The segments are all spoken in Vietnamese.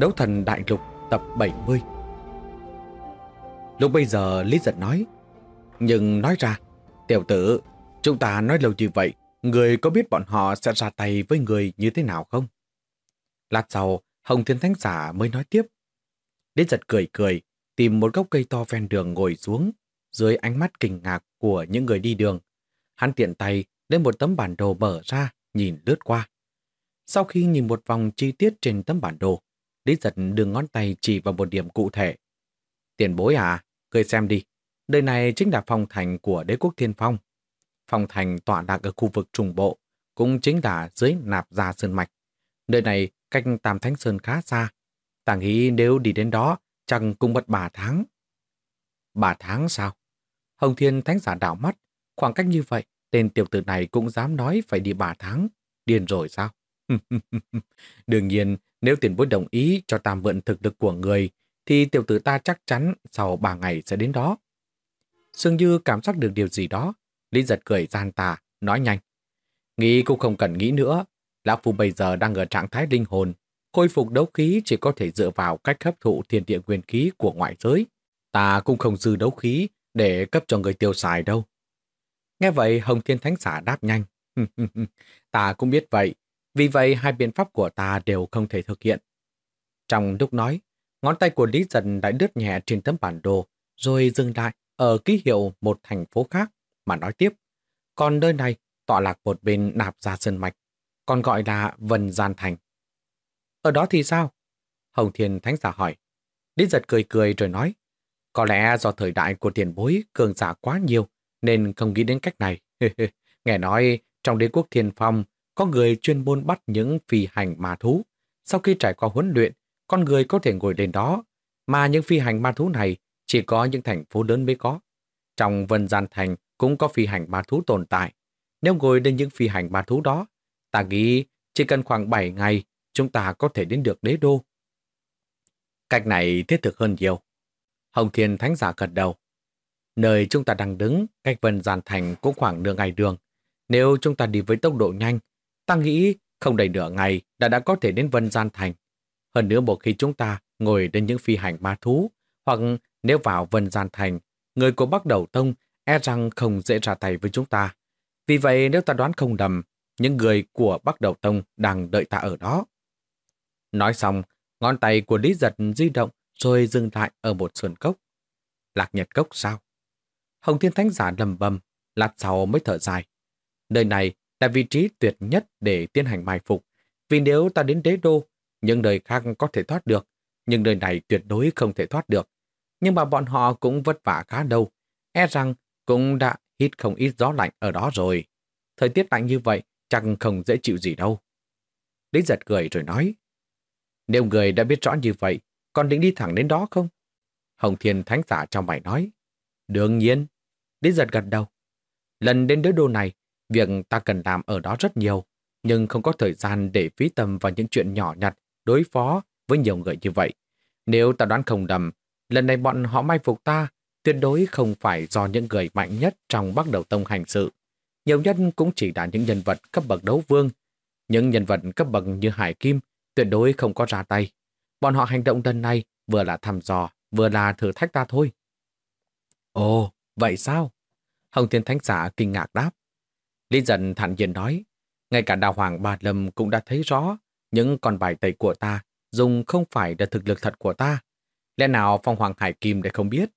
Đấu thần đại lục tập 70 Lúc bây giờ Lý giật nói, Nhưng nói ra, Tiểu tử, Chúng ta nói lâu như vậy, Người có biết bọn họ sẽ ra tay với người như thế nào không? Lát sau, Hồng Thiên Thánh Giả mới nói tiếp. Lý giật cười cười, Tìm một gốc cây to ven đường ngồi xuống, Dưới ánh mắt kinh ngạc của những người đi đường. Hắn tiện tay Lên một tấm bản đồ mở ra, Nhìn lướt qua. Sau khi nhìn một vòng chi tiết trên tấm bản đồ Lý giật đường ngón tay chỉ vào một điểm cụ thể. Tiền bối à, cười xem đi. Nơi này chính là phong thành của đế quốc thiên phong. Phong thành tọa lạc ở khu vực trùng bộ, cũng chính là dưới nạp gia sơn mạch. Nơi này cách Tam Thánh Sơn khá xa. Ta nghĩ nếu đi đến đó, chẳng cũng mất bà tháng. bà tháng sao? Hồng Thiên Thánh giả đảo mắt. Khoảng cách như vậy, tên tiểu tử này cũng dám nói phải đi bà tháng. Điên rồi sao? Đương nhiên, nếu tiền bối đồng ý cho ta mượn thực lực của người, thì tiểu tử ta chắc chắn sau ba ngày sẽ đến đó. Sương Như cảm giác được điều gì đó. Lý giật cười gian tà, nói nhanh. Nghĩ cũng không cần nghĩ nữa. Lão Phu bây giờ đang ở trạng thái linh hồn. Khôi phục đấu khí chỉ có thể dựa vào cách hấp thụ thiên địa nguyên khí của ngoại giới. Ta cũng không dư đấu khí để cấp cho người tiêu xài đâu. Nghe vậy Hồng Thiên Thánh Xã đáp nhanh. ta cũng biết vậy, vì vậy hai biện pháp của ta đều không thể thực hiện. Trong lúc nói, ngón tay của Lý Dần đã đứt nhẹ trên tấm bản đồ, rồi dừng lại ở ký hiệu một thành phố khác, mà nói tiếp. Còn nơi này tọa lạc một bên nạp ra sơn mạch, còn gọi là Vân Gian Thành. Ở đó thì sao? Hồng Thiên Thánh giả hỏi. Lý giật cười cười rồi nói, có lẽ do thời đại của tiền bối cường giả quá nhiều, nên không nghĩ đến cách này. Nghe nói, trong đế quốc thiên phong, có người chuyên môn bắt những phi hành ma thú. Sau khi trải qua huấn luyện, con người có thể ngồi lên đó, mà những phi hành ma thú này chỉ có những thành phố lớn mới có. Trong Vân Gian Thành cũng có phi hành ma thú tồn tại. Nếu ngồi lên những phi hành ma thú đó, ta nghĩ chỉ cần khoảng 7 ngày chúng ta có thể đến được đế đô. Cách này thiết thực hơn nhiều. Hồng Thiên Thánh Giả gật đầu. Nơi chúng ta đang đứng, cách Vân Gian Thành cũng khoảng nửa ngày đường. Nếu chúng ta đi với tốc độ nhanh, Ta nghĩ không đầy nửa ngày đã đã có thể đến Vân Gian Thành. Hơn nữa một khi chúng ta ngồi đến những phi hành ma thú, hoặc nếu vào Vân Gian Thành, người của Bắc Đầu Tông e rằng không dễ ra tay với chúng ta. Vì vậy nếu ta đoán không đầm, những người của Bắc Đầu Tông đang đợi ta ở đó. Nói xong, ngón tay của Lý Giật di động rồi dừng lại ở một sườn cốc. Lạc Nhật Cốc sao? Hồng Thiên Thánh Giả lầm bầm, lát sau mới thở dài. Nơi này là vị trí tuyệt nhất để tiến hành mai phục. Vì nếu ta đến đế đô, những nơi khác có thể thoát được, nhưng nơi này tuyệt đối không thể thoát được. Nhưng mà bọn họ cũng vất vả khá đâu. E rằng cũng đã hít không ít gió lạnh ở đó rồi. Thời tiết lạnh như vậy chẳng không dễ chịu gì đâu. Lý giật cười rồi nói. Nếu người đã biết rõ như vậy, còn định đi thẳng đến đó không? Hồng Thiên Thánh Giả trong mày nói. Đương nhiên. Lý giật gật đầu. Lần đến đế đô này, Việc ta cần làm ở đó rất nhiều, nhưng không có thời gian để phí tâm vào những chuyện nhỏ nhặt đối phó với nhiều người như vậy. Nếu ta đoán không đầm, lần này bọn họ mai phục ta tuyệt đối không phải do những người mạnh nhất trong Bắc Đầu Tông hành sự. Nhiều nhất cũng chỉ là những nhân vật cấp bậc đấu vương. Những nhân vật cấp bậc như Hải Kim tuyệt đối không có ra tay. Bọn họ hành động lần này vừa là thăm dò, vừa là thử thách ta thôi. Ồ, vậy sao? Hồng Thiên Thánh Giả kinh ngạc đáp. Lý dần thản nhiên nói, ngay cả đào hoàng bà Lâm cũng đã thấy rõ những con bài tẩy của ta dùng không phải là thực lực thật của ta. Lẽ nào Phong Hoàng Hải Kim lại không biết?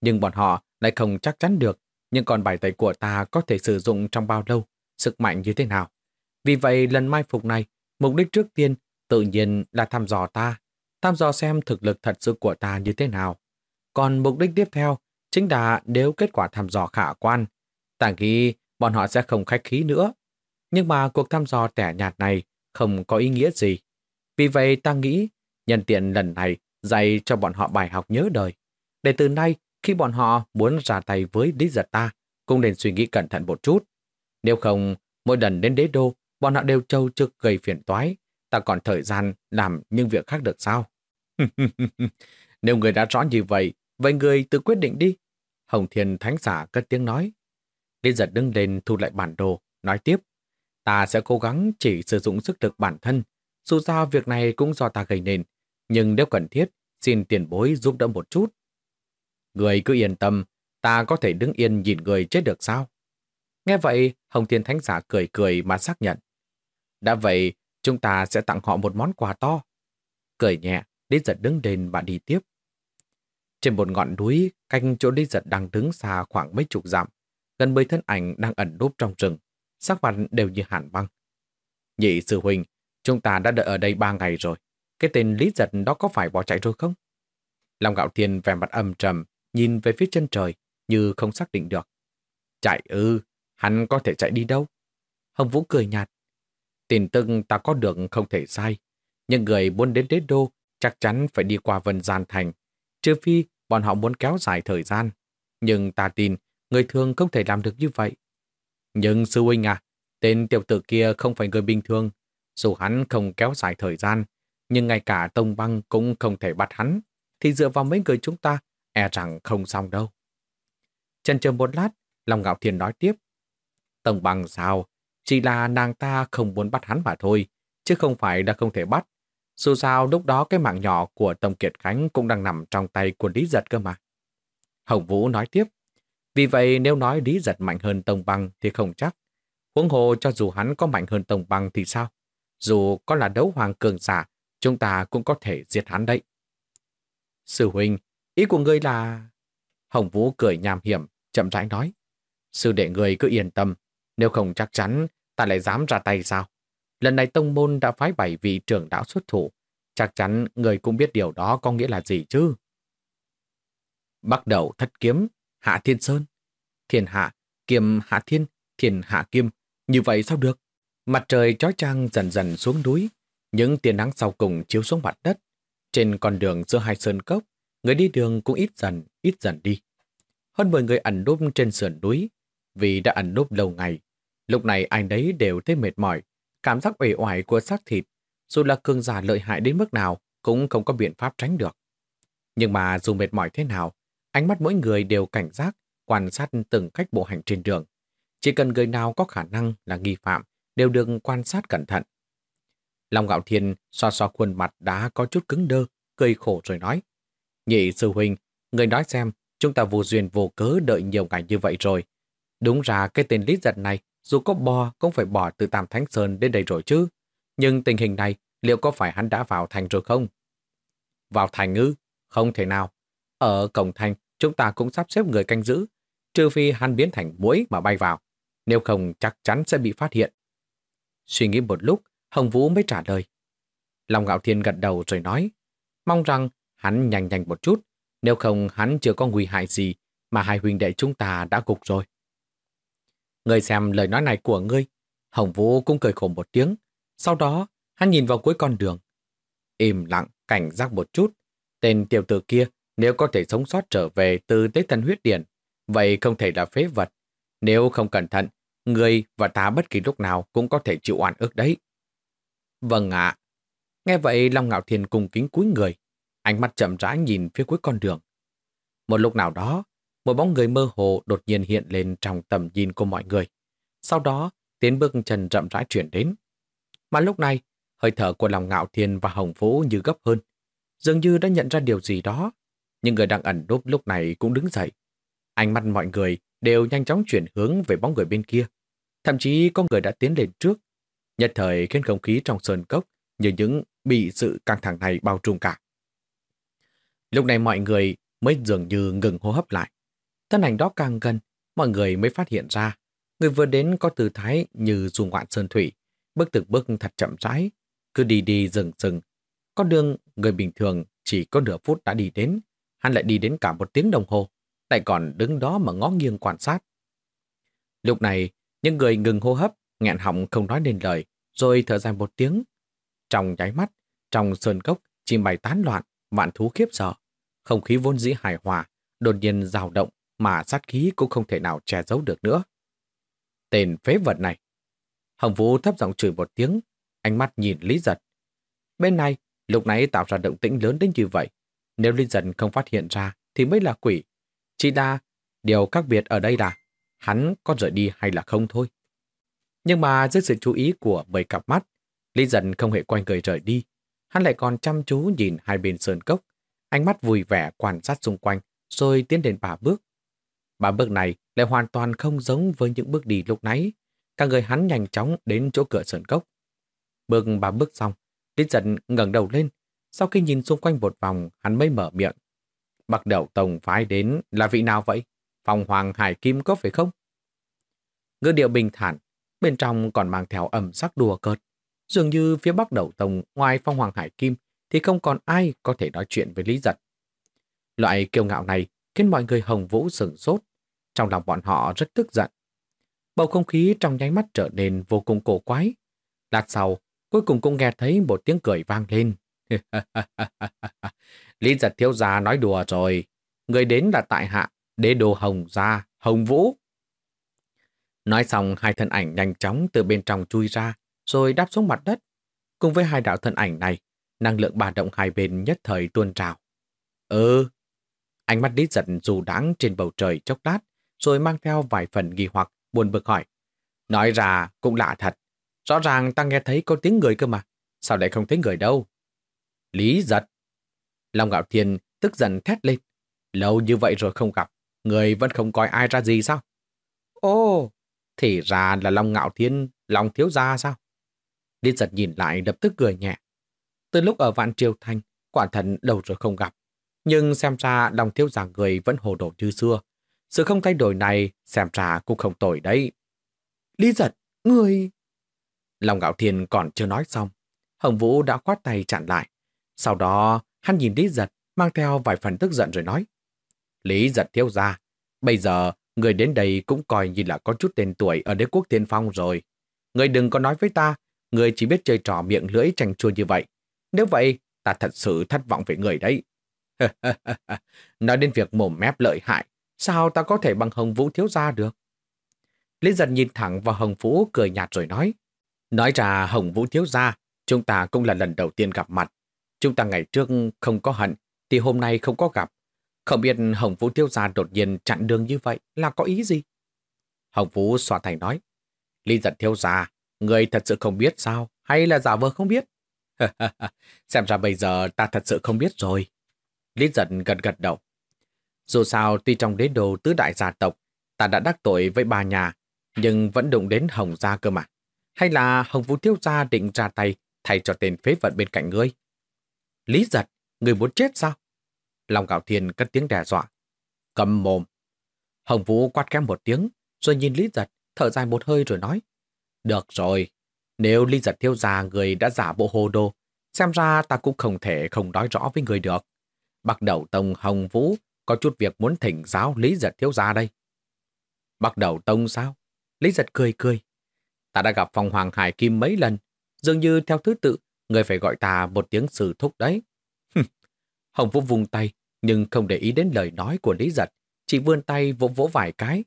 Nhưng bọn họ lại không chắc chắn được những con bài tẩy của ta có thể sử dụng trong bao lâu, sức mạnh như thế nào. Vì vậy lần mai phục này, mục đích trước tiên tự nhiên là thăm dò ta, thăm dò xem thực lực thật sự của ta như thế nào. Còn mục đích tiếp theo chính là nếu kết quả thăm dò khả quan, ta nghĩ bọn họ sẽ không khách khí nữa. Nhưng mà cuộc thăm dò tẻ nhạt này không có ý nghĩa gì. Vì vậy ta nghĩ nhân tiện lần này dạy cho bọn họ bài học nhớ đời. Để từ nay, khi bọn họ muốn ra tay với lý giật ta, cũng nên suy nghĩ cẩn thận một chút. Nếu không, mỗi lần đến đế đô, bọn họ đều trâu trực gây phiền toái. Ta còn thời gian làm những việc khác được sao? Nếu người đã rõ như vậy, vậy người tự quyết định đi. Hồng Thiên Thánh Giả cất tiếng nói. Lý giật đứng lên thu lại bản đồ, nói tiếp. Ta sẽ cố gắng chỉ sử dụng sức lực bản thân. Dù sao việc này cũng do ta gây nên. Nhưng nếu cần thiết, xin tiền bối giúp đỡ một chút. Người cứ yên tâm, ta có thể đứng yên nhìn người chết được sao? Nghe vậy, Hồng Thiên Thánh Giả cười cười mà xác nhận. Đã vậy, chúng ta sẽ tặng họ một món quà to. Cười nhẹ, Lý Giật đứng lên và đi tiếp. Trên một ngọn núi, canh chỗ Lý Giật đang đứng xa khoảng mấy chục dặm, gần mấy thân ảnh đang ẩn núp trong rừng, sắc mặt đều như hàn băng. Nhị sư huynh, chúng ta đã đợi ở đây ba ngày rồi. Cái tên Lý Giật đó có phải bỏ chạy rồi không? Long Gạo Thiên vẻ mặt âm trầm, nhìn về phía chân trời, như không xác định được. Chạy ư, hắn có thể chạy đi đâu? Hồng Vũ cười nhạt. Tin tưng ta có được không thể sai, nhưng người muốn đến đế đô chắc chắn phải đi qua Vân Gian Thành, trừ phi bọn họ muốn kéo dài thời gian. Nhưng ta tin, người thường không thể làm được như vậy. Nhưng sư huynh à, tên tiểu tử kia không phải người bình thường. Dù hắn không kéo dài thời gian, nhưng ngay cả Tông Băng cũng không thể bắt hắn, thì dựa vào mấy người chúng ta, e rằng không xong đâu. Chân chờ một lát, Long Ngạo Thiên nói tiếp. Tông Băng sao? Chỉ là nàng ta không muốn bắt hắn mà thôi, chứ không phải là không thể bắt. Dù sao lúc đó cái mạng nhỏ của Tông Kiệt Khánh cũng đang nằm trong tay của Lý Giật cơ mà. Hồng Vũ nói tiếp. Vì vậy nếu nói Lý Giật mạnh hơn Tông Băng thì không chắc. Huống hồ cho dù hắn có mạnh hơn Tông Băng thì sao? Dù có là đấu hoàng cường giả, chúng ta cũng có thể diệt hắn đấy. Sư huynh, ý của ngươi là... Hồng Vũ cười nham hiểm, chậm rãi nói. Sư đệ người cứ yên tâm, nếu không chắc chắn ta lại dám ra tay sao? Lần này tông môn đã phái bảy vị trưởng đạo xuất thủ. Chắc chắn người cũng biết điều đó có nghĩa là gì chứ. Bắt đầu thất kiếm, hạ thiên sơn. Thiên hạ, kiềm hạ thiên, thiên hạ kim. Như vậy sao được? Mặt trời chói chang dần dần xuống núi. Những tia nắng sau cùng chiếu xuống mặt đất. Trên con đường giữa hai sơn cốc, người đi đường cũng ít dần, ít dần đi. Hơn 10 người ẩn núp trên sườn núi, vì đã ẩn núp lâu ngày. Lúc này ai đấy đều thấy mệt mỏi, cảm giác uể oải của xác thịt, dù là cường giả lợi hại đến mức nào, cũng không có biện pháp tránh được. Nhưng mà dù mệt mỏi thế nào, ánh mắt mỗi người đều cảnh giác, quan sát từng cách bộ hành trên đường. Chỉ cần người nào có khả năng là nghi phạm, đều được quan sát cẩn thận. Long Gạo Thiên xoa xoa khuôn mặt đã có chút cứng đơ, cười khổ rồi nói. Nhị sư huynh, người nói xem, chúng ta vô duyên vô cớ đợi nhiều ngày như vậy rồi. Đúng ra cái tên lít giật này dù có bò cũng phải bỏ từ Tam Thánh Sơn đến đây rồi chứ. Nhưng tình hình này, liệu có phải hắn đã vào thành rồi không? Vào thành ư? Không thể nào. Ở cổng thành, chúng ta cũng sắp xếp người canh giữ, trừ phi hắn biến thành muỗi mà bay vào. Nếu không chắc chắn sẽ bị phát hiện. Suy nghĩ một lúc, Hồng Vũ mới trả lời. Long Ngạo Thiên gật đầu rồi nói, mong rằng hắn nhanh nhanh một chút, nếu không hắn chưa có nguy hại gì mà hai huynh đệ chúng ta đã gục rồi. Người xem lời nói này của ngươi. Hồng Vũ cũng cười khổ một tiếng. Sau đó, hắn nhìn vào cuối con đường. Im lặng, cảnh giác một chút. Tên tiểu tử kia, nếu có thể sống sót trở về từ tế thần huyết điện, vậy không thể là phế vật. Nếu không cẩn thận, người và ta bất kỳ lúc nào cũng có thể chịu oan ức đấy. Vâng ạ. Nghe vậy Long Ngạo Thiên cùng kính cúi người, ánh mắt chậm rãi nhìn phía cuối con đường. Một lúc nào đó, một bóng người mơ hồ đột nhiên hiện lên trong tầm nhìn của mọi người. Sau đó, tiến bước chân chậm rãi chuyển đến. Mà lúc này, hơi thở của lòng ngạo thiên và hồng phú như gấp hơn. Dường như đã nhận ra điều gì đó. Nhưng người đang ẩn núp lúc này cũng đứng dậy. Ánh mắt mọi người đều nhanh chóng chuyển hướng về bóng người bên kia. Thậm chí có người đã tiến lên trước. Nhất thời khiến không khí trong sơn cốc như những bị sự căng thẳng này bao trùm cả. Lúc này mọi người mới dường như ngừng hô hấp lại. Thân ảnh đó càng gần, mọi người mới phát hiện ra. Người vừa đến có tư thái như dù ngoạn sơn thủy, bước từng bước thật chậm rãi, cứ đi đi dừng dừng. Con đường người bình thường chỉ có nửa phút đã đi đến, hắn lại đi đến cả một tiếng đồng hồ, lại còn đứng đó mà ngó nghiêng quan sát. Lúc này, Những người ngừng hô hấp, nghẹn họng không nói nên lời, rồi thở dài một tiếng. Trong nháy mắt, trong sơn cốc, chim bay tán loạn, vạn thú khiếp sợ. Không khí vốn dĩ hài hòa, đột nhiên dao động mà sát khí cũng không thể nào che giấu được nữa. Tên phế vật này. Hồng Vũ thấp giọng chửi một tiếng, ánh mắt nhìn Lý Giật. Bên này, lúc nãy tạo ra động tĩnh lớn đến như vậy. Nếu Linh Giật không phát hiện ra thì mới là quỷ. Chỉ là điều khác biệt ở đây là hắn có rời đi hay là không thôi. Nhưng mà dưới sự chú ý của mấy cặp mắt, Lý Dân không hề quay người rời đi. Hắn lại còn chăm chú nhìn hai bên sơn cốc, ánh mắt vui vẻ quan sát xung quanh, rồi tiến đến ba bước. Ba bước này lại hoàn toàn không giống với những bước đi lúc nãy. Cả người hắn nhanh chóng đến chỗ cửa sơn cốc. Bước ba bước xong, Lý Dân ngẩng đầu lên. Sau khi nhìn xung quanh một vòng, hắn mới mở miệng. Bắt đầu tổng phái đến là vị nào vậy? Phòng Hoàng Hải Kim có phải không? Ngữ điệu bình thản, bên trong còn mang theo ẩm sắc đùa cợt. Dường như phía bắc đầu tông ngoài phong hoàng hải kim thì không còn ai có thể nói chuyện với Lý Giật. Loại kiêu ngạo này khiến mọi người hồng vũ sừng sốt. Trong lòng bọn họ rất tức giận. Bầu không khí trong nháy mắt trở nên vô cùng cổ quái. Lát sau, cuối cùng cũng nghe thấy một tiếng cười vang lên. Lý giật thiếu gia nói đùa rồi. Người đến là tại hạ, đế đồ hồng gia, hồng vũ. Nói xong hai thân ảnh nhanh chóng từ bên trong chui ra, rồi đáp xuống mặt đất. Cùng với hai đạo thân ảnh này, năng lượng bà động hai bên nhất thời tuôn trào. Ừ, ánh mắt Lý giật dù đáng trên bầu trời chốc lát, rồi mang theo vài phần nghi hoặc, buồn bực hỏi. Nói ra cũng lạ thật, rõ ràng ta nghe thấy có tiếng người cơ mà, sao lại không thấy người đâu? Lý giật. Long Gạo Thiên tức giận thét lên. Lâu như vậy rồi không gặp, người vẫn không coi ai ra gì sao? Ồ, thì ra là Long Ngạo Thiên, Long Thiếu Gia sao? Lý giật nhìn lại lập tức cười nhẹ. Từ lúc ở Vạn Triều Thanh, quả thần lâu rồi không gặp. Nhưng xem ra Long Thiếu Gia người vẫn hồ đồ như xưa. Sự không thay đổi này xem ra cũng không tồi đấy. Lý giật, người... Long Ngạo Thiên còn chưa nói xong. Hồng Vũ đã khoát tay chặn lại. Sau đó, hắn nhìn Lý giật, mang theo vài phần tức giận rồi nói. Lý giật thiếu ra, bây giờ người đến đây cũng coi như là có chút tên tuổi ở đế quốc tiên phong rồi. Người đừng có nói với ta Người chỉ biết chơi trò miệng lưỡi chanh chua như vậy. Nếu vậy, ta thật sự thất vọng về người đấy. Nói đến việc mồm mép lợi hại, sao ta có thể bằng Hồng Vũ thiếu gia được? Lý giật nhìn thẳng vào Hồng Vũ cười nhạt rồi nói. Nói ra Hồng Vũ thiếu gia, chúng ta cũng là lần đầu tiên gặp mặt. Chúng ta ngày trước không có hận, thì hôm nay không có gặp. Không biết Hồng Vũ thiếu gia đột nhiên chặn đường như vậy là có ý gì? Hồng Vũ xoa thành nói. Lý giật thiếu gia, Người thật sự không biết sao? Hay là giả vờ không biết? Xem ra bây giờ ta thật sự không biết rồi. Lý giật gật gật đầu. Dù sao, tuy trong đế đồ tứ đại gia tộc, ta đã đắc tội với ba nhà, nhưng vẫn đụng đến Hồng Gia cơ mà. Hay là Hồng Vũ Tiêu Gia định ra tay thay cho tên phế vật bên cạnh ngươi? Lý giật, người muốn chết sao? Long Gạo Thiên cất tiếng đe dọa. Cầm mồm. Hồng Vũ quát kém một tiếng, rồi nhìn Lý giật, thở dài một hơi rồi nói. Được rồi, nếu Lý giật thiếu gia người đã giả bộ hồ đồ, xem ra ta cũng không thể không nói rõ với người được. Bắt đầu tông Hồng Vũ có chút việc muốn thỉnh giáo Lý giật thiếu gia đây. Bắt đầu tông sao? Lý giật cười cười. Ta đã gặp phòng Hoàng Hải Kim mấy lần, dường như theo thứ tự, người phải gọi ta một tiếng sử thúc đấy. Hồng Vũ vùng tay, nhưng không để ý đến lời nói của Lý giật, chỉ vươn tay vỗ vỗ vài cái.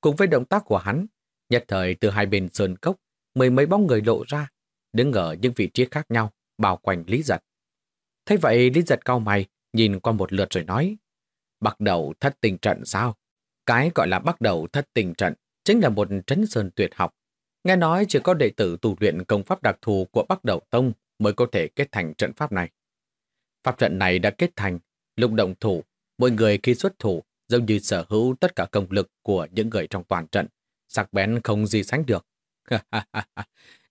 Cùng với động tác của hắn, Nhất thời từ hai bên sơn cốc, mười mấy bóng người lộ ra, đứng ở những vị trí khác nhau, bao quanh Lý Giật. Thế vậy Lý Giật cao mày, nhìn qua một lượt rồi nói, bắt đầu thất tình trận sao? Cái gọi là bắt đầu thất tình trận chính là một trấn sơn tuyệt học. Nghe nói chỉ có đệ tử tu luyện công pháp đặc thù của Bắc Đầu Tông mới có thể kết thành trận pháp này. Pháp trận này đã kết thành, lúc động thủ, mỗi người khi xuất thủ giống như sở hữu tất cả công lực của những người trong toàn trận, sắc bén không gì sánh được.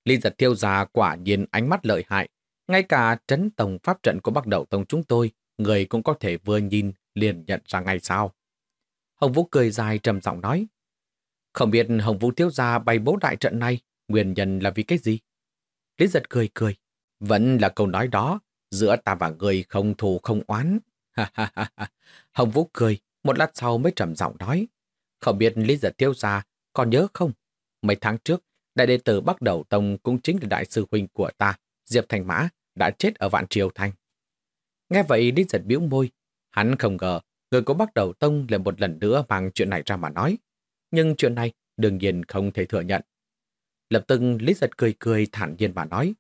Lý giật thiêu già quả nhiên ánh mắt lợi hại. Ngay cả trấn tổng pháp trận của Bắc đầu Tông chúng tôi, người cũng có thể vừa nhìn liền nhận ra ngay sao. Hồng Vũ cười dài trầm giọng nói. Không biết Hồng Vũ thiếu gia bày bố đại trận này, nguyên nhân là vì cái gì? Lý giật cười cười. Vẫn là câu nói đó, giữa ta và người không thù không oán. Hồng Vũ cười, một lát sau mới trầm giọng nói. Không biết Lý giật thiếu gia còn nhớ không? Mấy tháng trước, đại đệ tử Bắc Đầu Tông cũng chính là đại sư huynh của ta, Diệp Thành Mã, đã chết ở Vạn Triều Thành. Nghe vậy Lý giật biểu môi. Hắn không ngờ người của Bắc Đầu Tông lại một lần nữa mang chuyện này ra mà nói. Nhưng chuyện này đương nhiên không thể thừa nhận. Lập tức Lý giật cười cười thản nhiên mà nói.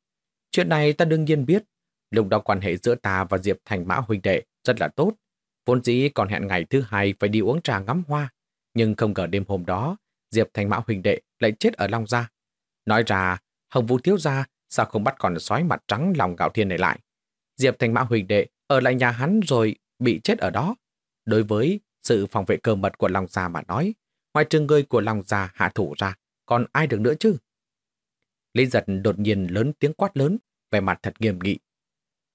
Chuyện này ta đương nhiên biết. Lúc đó quan hệ giữa ta và Diệp Thành Mã huynh đệ rất là tốt. Vốn dĩ còn hẹn ngày thứ hai phải đi uống trà ngắm hoa. Nhưng không ngờ đêm hôm đó, Diệp Thành Mã huynh đệ lại chết ở Long Gia. Nói ra, Hồng Vũ thiếu gia sao không bắt con sói mặt trắng lòng gạo thiên này lại. Diệp Thành Mã huynh đệ ở lại nhà hắn rồi bị chết ở đó. Đối với sự phòng vệ cơ mật của Long Gia mà nói, ngoài trừ người của lòng già hạ thủ ra, còn ai được nữa chứ? Lý giật đột nhiên lớn tiếng quát lớn, vẻ mặt thật nghiêm nghị.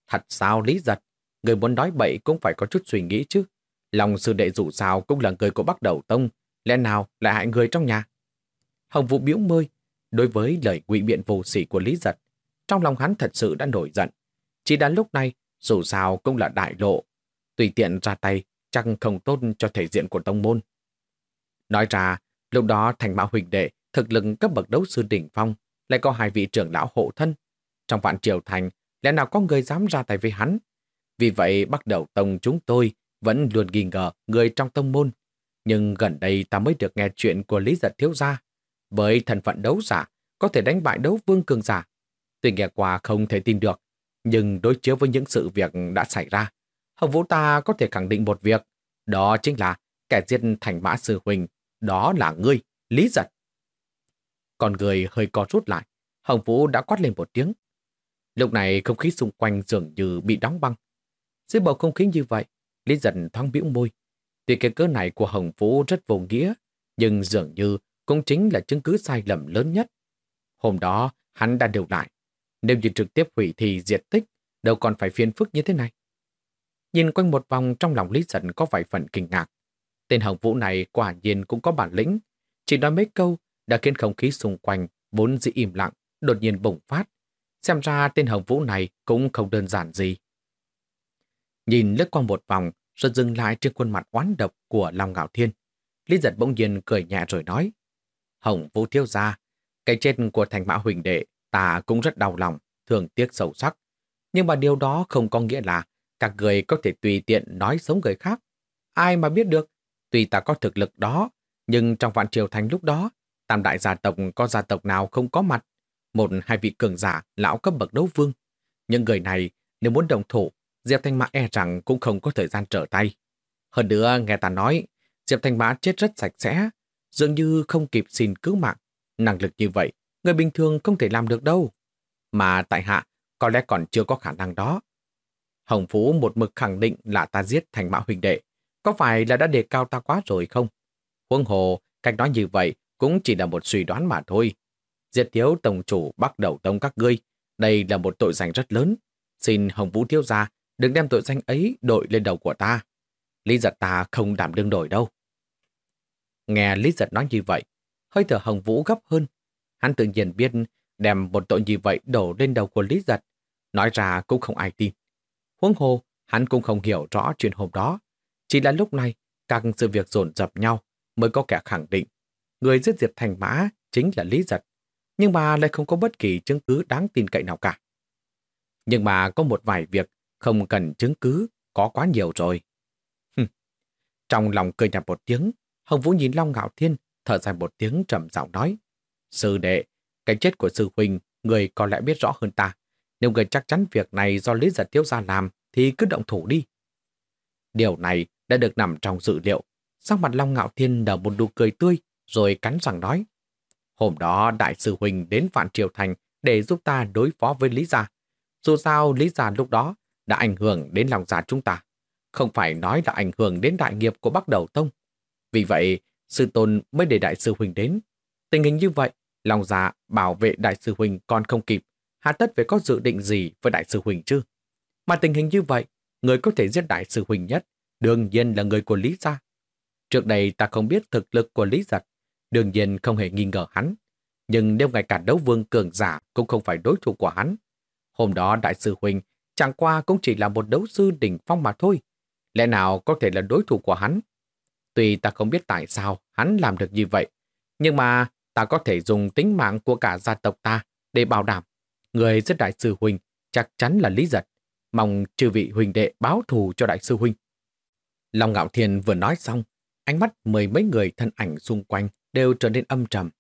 Thật sao Lý giật? Người muốn nói bậy cũng phải có chút suy nghĩ chứ. Lòng sư đệ dù sao cũng là người của Bắc Đầu Tông, lẽ nào lại hại người trong nhà? Hồng Vũ biếu môi, đối với lời ngụy biện vô sỉ của Lý Giật, trong lòng hắn thật sự đã nổi giận. Chỉ đã lúc này, dù sao cũng là đại lộ, tùy tiện ra tay chẳng không tốt cho thể diện của tông môn. Nói ra, lúc đó thành mạo huỳnh đệ, thực lực cấp bậc đấu sư đỉnh phong, lại có hai vị trưởng lão hộ thân. Trong vạn triều thành, lẽ nào có người dám ra tay với hắn? Vì vậy bắt đầu tông chúng tôi vẫn luôn nghi ngờ người trong tông môn. Nhưng gần đây ta mới được nghe chuyện của Lý Giật Thiếu Gia. Với thân phận đấu giả, có thể đánh bại đấu vương cường giả. Tuy nghe qua không thể tin được, nhưng đối chiếu với những sự việc đã xảy ra, Hồng Vũ ta có thể khẳng định một việc, đó chính là kẻ giết thành mã sư huynh, đó là ngươi, Lý Giật. Còn người hơi co rút lại, Hồng Vũ đã quát lên một tiếng. Lúc này không khí xung quanh dường như bị đóng băng. Dưới bầu không khí như vậy, Lý Giật thoáng bĩu môi. Tuy cái cớ này của Hồng Vũ rất vô nghĩa, nhưng dường như cũng chính là chứng cứ sai lầm lớn nhất. Hôm đó, hắn đã điều lại. Nếu như trực tiếp hủy thì diệt tích, đâu còn phải phiền phức như thế này. Nhìn quanh một vòng trong lòng Lý Giật có vài phần kinh ngạc. Tên Hồng Vũ này quả nhiên cũng có bản lĩnh. Chỉ nói mấy câu đã khiến không khí xung quanh vốn dĩ im lặng, đột nhiên bùng phát. Xem ra tên Hồng Vũ này cũng không đơn giản gì. Nhìn lướt qua một vòng, rồi dừng lại trên khuôn mặt oán độc của Long Ngạo Thiên. Lý giật bỗng nhiên cười nhẹ rồi nói. Hồng Vũ thiếu gia, cái chết của thành mã huỳnh đệ ta cũng rất đau lòng, thường tiếc sâu sắc. Nhưng mà điều đó không có nghĩa là các người có thể tùy tiện nói sống người khác. Ai mà biết được, tuy ta có thực lực đó, nhưng trong vạn triều thành lúc đó, tam đại gia tộc có gia tộc nào không có mặt. Một hai vị cường giả, lão cấp bậc đấu vương. Những người này, nếu muốn đồng thủ, Diệp Thanh Mã e rằng cũng không có thời gian trở tay. Hơn nữa, nghe ta nói, Diệp Thanh Mã chết rất sạch sẽ, dường như không kịp xin cứu mạng. Năng lực như vậy, người bình thường không thể làm được đâu. Mà tại hạ, có lẽ còn chưa có khả năng đó. Hồng Phú một mực khẳng định là ta giết thành mã huỳnh đệ. Có phải là đã đề cao ta quá rồi không? Huân hồ, cách nói như vậy cũng chỉ là một suy đoán mà thôi. Diệt thiếu tổng chủ bắt đầu tông các ngươi. Đây là một tội danh rất lớn. Xin Hồng Vũ thiếu gia đừng đem tội danh ấy đội lên đầu của ta. Lý giật ta không đảm đương đổi đâu. Nghe Lý giật nói như vậy, hơi thở Hồng Vũ gấp hơn. Hắn tự nhiên biết đem một tội như vậy đổ lên đầu của Lý giật. Nói ra cũng không ai tin. Huống hồ, hắn cũng không hiểu rõ chuyện hôm đó. Chỉ là lúc này, các sự việc dồn dập nhau mới có kẻ khẳng định người giết diệt thành mã chính là Lý Giật. Nhưng mà lại không có bất kỳ chứng cứ đáng tin cậy nào cả. Nhưng mà có một vài việc không cần chứng cứ, có quá nhiều rồi. Trong lòng cười nhạt một tiếng, Hồng Vũ nhìn Long Ngạo Thiên, thở dài một tiếng trầm giọng nói. Sư đệ, cái chết của sư huynh, người có lẽ biết rõ hơn ta. Nếu người chắc chắn việc này do Lý Giật Thiếu Gia làm, thì cứ động thủ đi. Điều này đã được nằm trong dự liệu. Sang mặt Long Ngạo Thiên nở một nụ cười tươi, rồi cắn răng nói. Hôm đó Đại sư Huỳnh đến Vạn Triều Thành để giúp ta đối phó với Lý Gia. Dù sao Lý Gia lúc đó đã ảnh hưởng đến lòng giả chúng ta. Không phải nói là ảnh hưởng đến đại nghiệp của Bắc Đầu Tông. Vì vậy, sư tôn mới để Đại sư Huỳnh đến. Tình hình như vậy, lòng giả bảo vệ Đại sư Huỳnh còn không kịp hà tất phải có dự định gì với Đại sư Huỳnh chứ? Mà tình hình như vậy, người có thể giết Đại sư Huỳnh nhất, đương nhiên là người của Lý Gia. Trước đây ta không biết thực lực của Lý Giật, đương nhiên không hề nghi ngờ hắn. Nhưng nếu ngay cả đấu vương cường giả cũng không phải đối thủ của hắn. Hôm đó Đại sư Huỳnh chẳng qua cũng chỉ là một đấu sư đỉnh phong mà thôi. Lẽ nào có thể là đối thủ của hắn? Tuy ta không biết tại sao hắn làm được như vậy, nhưng mà ta có thể dùng tính mạng của cả gia tộc ta để bảo đảm. Người giết đại sư Huynh chắc chắn là Lý Giật. Mong chư vị huynh đệ báo thù cho đại sư Huynh. Long Ngạo Thiên vừa nói xong, ánh mắt mười mấy người thân ảnh xung quanh đều trở nên âm trầm.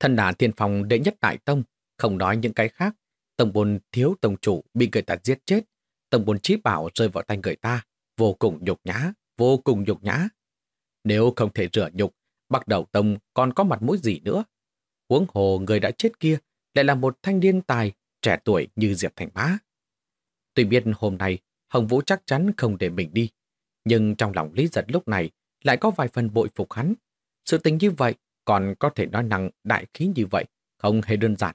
Thân đà thiên phòng đệ nhất đại tông, không nói những cái khác. Tổng bồn thiếu tổng chủ bị người ta giết chết. Tổng bồn trí bảo rơi vào tay người ta. Vô cùng nhục nhã, vô cùng nhục nhã. Nếu không thể rửa nhục, bắt đầu tông còn có mặt mũi gì nữa. Huống hồ người đã chết kia lại là một thanh niên tài, trẻ tuổi như Diệp Thành Bá. Tuy biết hôm nay Hồng Vũ chắc chắn không để mình đi, nhưng trong lòng Lý Giật lúc này lại có vài phần bội phục hắn. Sự tình như vậy còn có thể nói năng đại khí như vậy, không hề đơn giản.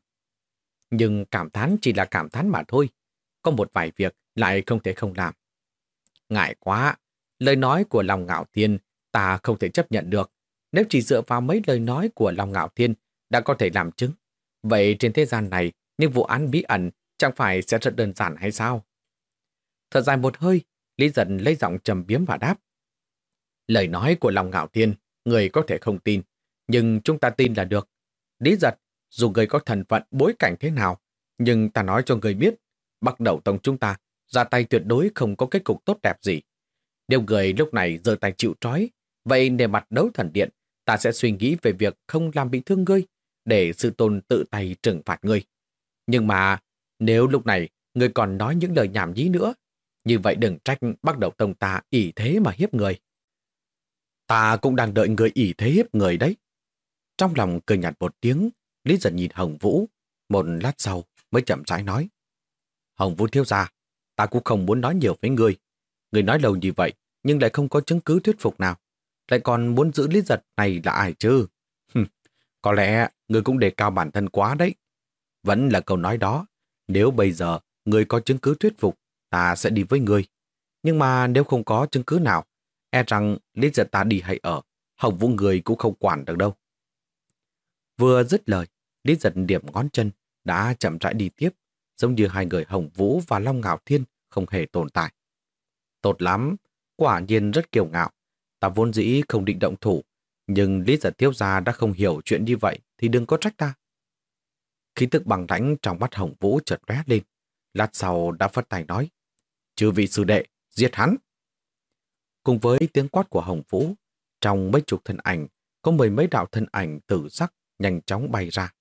Nhưng cảm thán chỉ là cảm thán mà thôi. Có một vài việc lại không thể không làm. Ngại quá, lời nói của lòng ngạo thiên ta không thể chấp nhận được. Nếu chỉ dựa vào mấy lời nói của lòng ngạo thiên đã có thể làm chứng. Vậy trên thế gian này, những vụ án bí ẩn chẳng phải sẽ rất đơn giản hay sao? Thở dài một hơi, Lý Giật lấy giọng trầm biếm và đáp. Lời nói của lòng ngạo thiên, người có thể không tin, nhưng chúng ta tin là được. Lý Giật, dù người có thần phận bối cảnh thế nào, nhưng ta nói cho người biết, bắt đầu tông chúng ta, ra tay tuyệt đối không có kết cục tốt đẹp gì. Nếu người lúc này giơ tay chịu trói, vậy để mặt đấu thần điện, ta sẽ suy nghĩ về việc không làm bị thương ngươi, để sư tôn tự tay trừng phạt ngươi. Nhưng mà, nếu lúc này ngươi còn nói những lời nhảm nhí nữa, như vậy đừng trách bắt đầu tông ta ỷ thế mà hiếp người. Ta cũng đang đợi người ỷ thế hiếp người đấy. Trong lòng cười nhạt một tiếng, Lý giật nhìn Hồng Vũ, một lát sau mới chậm rãi nói. Hồng Vũ thiếu gia, ta cũng không muốn nói nhiều với người. Người nói lâu như vậy, nhưng lại không có chứng cứ thuyết phục nào. Lại còn muốn giữ Lý giật này là ai chứ? có lẽ người cũng đề cao bản thân quá đấy. Vẫn là câu nói đó, nếu bây giờ người có chứng cứ thuyết phục, ta sẽ đi với người. Nhưng mà nếu không có chứng cứ nào, e rằng Lý giật ta đi hay ở, Hồng Vũ người cũng không quản được đâu. Vừa dứt lời, Lý giật điểm ngón chân, đã chậm rãi đi tiếp, giống như hai người Hồng Vũ và Long Ngạo Thiên không hề tồn tại. Tốt lắm, quả nhiên rất kiêu ngạo. Ta vốn dĩ không định động thủ, nhưng Lý giật thiếu gia đã không hiểu chuyện như vậy thì đừng có trách ta. Khí tức bằng lãnh trong mắt Hồng Vũ chợt lóe lên. Lát sau đã phất tay nói, chư vị sư đệ, giết hắn. Cùng với tiếng quát của Hồng Vũ, trong mấy chục thân ảnh, có mười mấy đạo thân ảnh tử sắc nhanh chóng bay ra.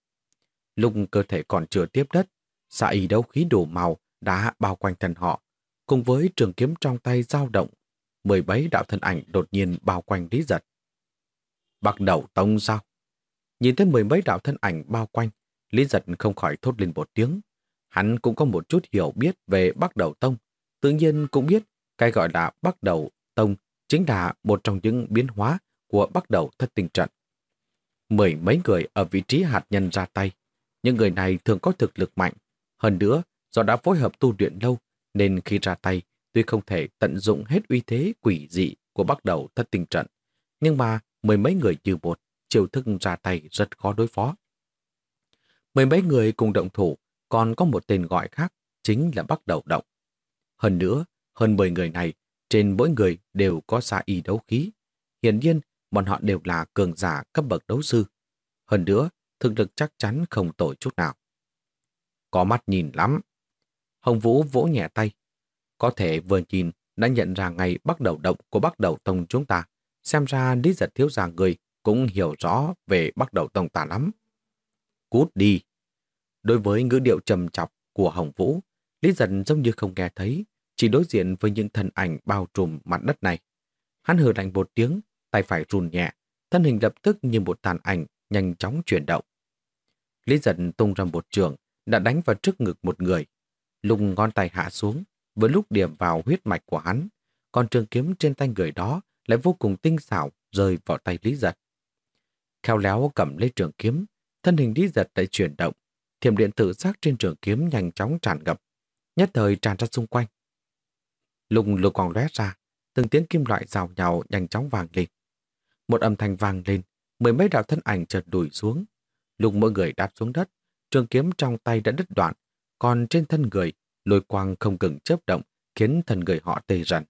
Lúc cơ thể còn chưa tiếp đất, xạ y đấu khí đủ màu đã bao quanh thân họ, cùng với trường kiếm trong tay dao động, mười mấy đạo thân ảnh đột nhiên bao quanh Lý Giật. Bắt đầu tông sao? Nhìn thấy mười mấy đạo thân ảnh bao quanh, Lý Giật không khỏi thốt lên một tiếng. Hắn cũng có một chút hiểu biết về bắt đầu tông, tự nhiên cũng biết cái gọi là bắt đầu tông chính là một trong những biến hóa của bắt đầu thất tình trận mười mấy người ở vị trí hạt nhân ra tay. Những người này thường có thực lực mạnh. Hơn nữa, do đã phối hợp tu luyện lâu, nên khi ra tay, tuy không thể tận dụng hết uy thế quỷ dị của bắt đầu thất tình trận, nhưng mà mười mấy người như một, chiều thức ra tay rất khó đối phó. Mười mấy người cùng động thủ, còn có một tên gọi khác, chính là bắt đầu động. Hơn nữa, hơn mười người này, trên mỗi người đều có xa y đấu khí. Hiển nhiên, bọn họ đều là cường giả cấp bậc đấu sư. Hơn nữa, thực lực chắc chắn không tội chút nào. Có mắt nhìn lắm. Hồng Vũ vỗ nhẹ tay. Có thể vừa nhìn đã nhận ra ngày bắt đầu động của bắt đầu tông chúng ta. Xem ra lý giật thiếu già người cũng hiểu rõ về bắt đầu tông ta lắm. Cút đi. Đối với ngữ điệu trầm chọc của Hồng Vũ, Lý giật giống như không nghe thấy, chỉ đối diện với những thân ảnh bao trùm mặt đất này. Hắn hừ lạnh một tiếng, tay phải run nhẹ, thân hình lập tức như một tàn ảnh nhanh chóng chuyển động. Lý giận tung ra một trường, đã đánh vào trước ngực một người. Lùng ngón tay hạ xuống, với lúc điểm vào huyết mạch của hắn, còn trường kiếm trên tay người đó lại vô cùng tinh xảo rơi vào tay Lý giật. Khéo léo cầm lấy trường kiếm, thân hình Lý giật lại chuyển động, thiểm điện tử giác trên trường kiếm nhanh chóng tràn ngập, nhất thời tràn ra xung quanh. Lùng lục còn lóe ra, từng tiếng kim loại rào nhào nhanh chóng vàng lên. Một âm thanh vang lên, mười mấy đạo thân ảnh chợt đuổi xuống. lùng mỗi người đáp xuống đất, trường kiếm trong tay đã đứt đoạn, còn trên thân người, lôi quang không ngừng chớp động, khiến thân người họ tê rần.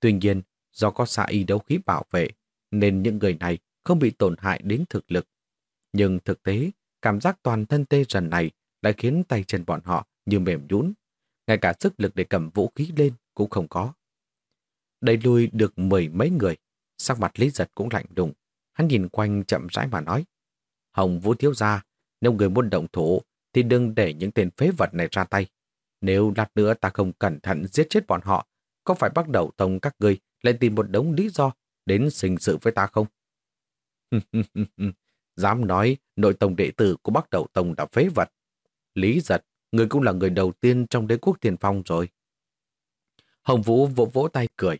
Tuy nhiên, do có xạ y đấu khí bảo vệ, nên những người này không bị tổn hại đến thực lực. Nhưng thực tế, cảm giác toàn thân tê rần này đã khiến tay chân bọn họ như mềm nhũn, ngay cả sức lực để cầm vũ khí lên cũng không có. Đẩy lui được mười mấy người, sắc mặt Lý Giật cũng lạnh đùng. Hắn nhìn quanh chậm rãi mà nói. Hồng Vũ thiếu gia, nếu người muốn động thủ thì đừng để những tên phế vật này ra tay. Nếu lát nữa ta không cẩn thận giết chết bọn họ, có phải bắt đầu tông các ngươi lại tìm một đống lý do đến sinh sự với ta không? Dám nói nội tông đệ tử của Bắc Đầu Tông đã phế vật. Lý giật, người cũng là người đầu tiên trong đế quốc tiền phong rồi. Hồng Vũ vỗ vỗ tay cười.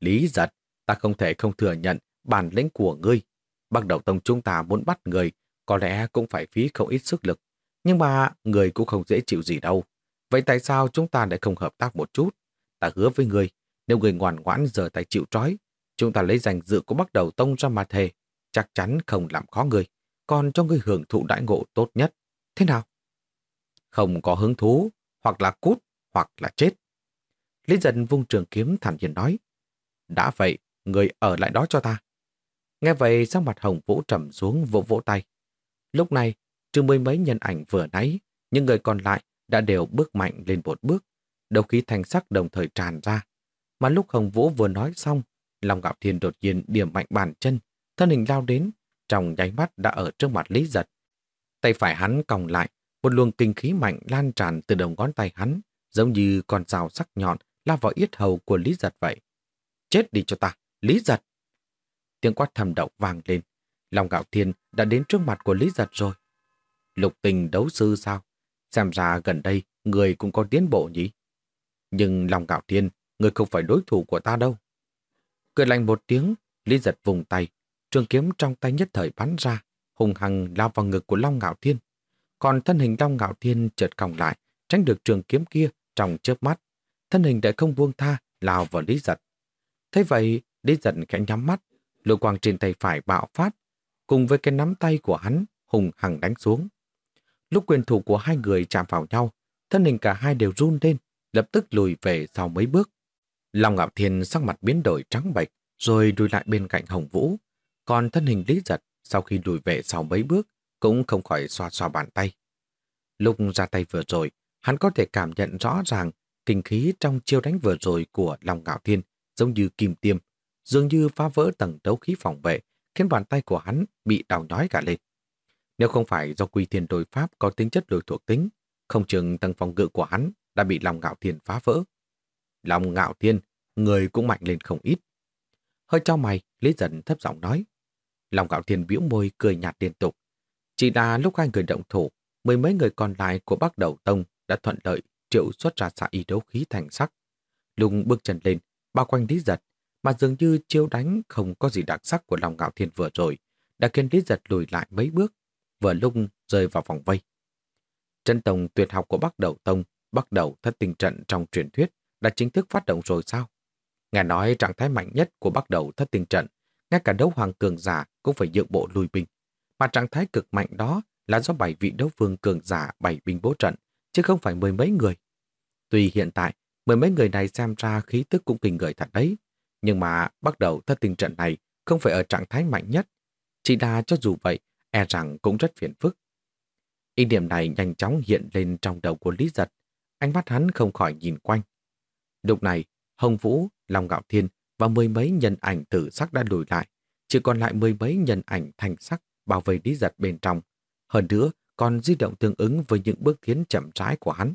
Lý giật, ta không thể không thừa nhận bản lĩnh của ngươi. Bắt Đầu Tông chúng ta muốn bắt người, có lẽ cũng phải phí không ít sức lực. Nhưng mà người cũng không dễ chịu gì đâu. Vậy tại sao chúng ta lại không hợp tác một chút? Ta hứa với người, nếu người ngoan ngoãn giờ tay chịu trói, chúng ta lấy danh dự của bắt Đầu Tông ra mà thề, chắc chắn không làm khó người, còn cho người hưởng thụ đại ngộ tốt nhất. Thế nào? Không có hứng thú, hoặc là cút, hoặc là chết. Lý dần vung trường kiếm thản nhiên nói. Đã vậy, người ở lại đó cho ta. Nghe vậy, sắc mặt hồng vũ trầm xuống vỗ vỗ tay. Lúc này, trừ mười mấy nhân ảnh vừa nãy, những người còn lại đã đều bước mạnh lên một bước, đầu khí thành sắc đồng thời tràn ra. Mà lúc Hồng Vũ vừa nói xong, Long Gạo Thiên đột nhiên điểm mạnh bàn chân, thân hình lao đến, trong nháy mắt đã ở trước mặt Lý Giật. Tay phải hắn còng lại, một luồng kinh khí mạnh lan tràn từ đầu ngón tay hắn, giống như con rào sắc nhọn lao vào yết hầu của Lý Giật vậy. Chết đi cho ta, Lý Giật! Tiếng quát thầm động vang lên. Long Gạo Thiên đã đến trước mặt của Lý Giật rồi. Lục tình đấu sư sao? Xem ra gần đây người cũng có tiến bộ nhỉ? Nhưng Long Gạo Thiên, người không phải đối thủ của ta đâu. Cười lạnh một tiếng, Lý Giật vùng tay, trường kiếm trong tay nhất thời bắn ra, hùng hằng lao vào ngực của Long Ngạo Thiên. Còn thân hình Long Ngạo Thiên chợt còng lại, tránh được trường kiếm kia trong chớp mắt. Thân hình đã không buông tha, lao vào Lý Giật. Thế vậy, Lý Giật khẽ nhắm mắt, lôi quang trên tay phải bạo phát, cùng với cái nắm tay của hắn hùng hằng đánh xuống. Lúc quyền thủ của hai người chạm vào nhau, thân hình cả hai đều run lên, lập tức lùi về sau mấy bước. Long Ngạo Thiên sắc mặt biến đổi trắng bệch, rồi lùi lại bên cạnh Hồng Vũ. Còn thân hình Lý Giật, sau khi lùi về sau mấy bước, cũng không khỏi xoa xoa bàn tay. Lúc ra tay vừa rồi, hắn có thể cảm nhận rõ ràng kinh khí trong chiêu đánh vừa rồi của Long Ngạo Thiên giống như kim tiêm, dường như phá vỡ tầng đấu khí phòng vệ, khiến bàn tay của hắn bị đau nhói cả lên. Nếu không phải do quy thiên đối pháp có tính chất đối thuộc tính, không chừng tầng phòng ngự của hắn đã bị lòng ngạo thiên phá vỡ. Lòng ngạo thiên, người cũng mạnh lên không ít. Hơi cho mày, Lý Dần thấp giọng nói. Lòng ngạo thiên biểu môi cười nhạt liên tục. Chỉ là lúc hai người động thủ, mười mấy người còn lại của Bắc Đầu Tông đã thuận lợi triệu xuất ra xạ y đấu khí thành sắc. Lùng bước chân lên, bao quanh Lý Giật, mà dường như chiêu đánh không có gì đặc sắc của lòng ngạo thiên vừa rồi, đã khiến Lý Giật lùi lại mấy bước, vừa lúc rơi vào vòng vây. Chân tông tuyệt học của Bắc Đầu Tông bắt đầu thất tình trận trong truyền thuyết đã chính thức phát động rồi sao? Nghe nói trạng thái mạnh nhất của bắt đầu thất tình trận, ngay cả đấu hoàng cường giả cũng phải nhượng bộ lùi binh. Mà trạng thái cực mạnh đó là do bảy vị đấu vương cường giả bảy binh bố trận, chứ không phải mười mấy người. Tuy hiện tại, mười mấy người này xem ra khí tức cũng kinh người thật đấy, nhưng mà bắt đầu thất tình trận này không phải ở trạng thái mạnh nhất. Chỉ đa cho dù vậy, e rằng cũng rất phiền phức. Ý niệm này nhanh chóng hiện lên trong đầu của Lý Giật, Ánh mắt hắn không khỏi nhìn quanh. Lúc này, Hồng Vũ, Long Gạo Thiên và mười mấy nhân ảnh tử sắc đã lùi lại. Chỉ còn lại mười mấy nhân ảnh thành sắc bảo vệ lý giật bên trong. Hơn nữa, còn di động tương ứng với những bước tiến chậm rãi của hắn.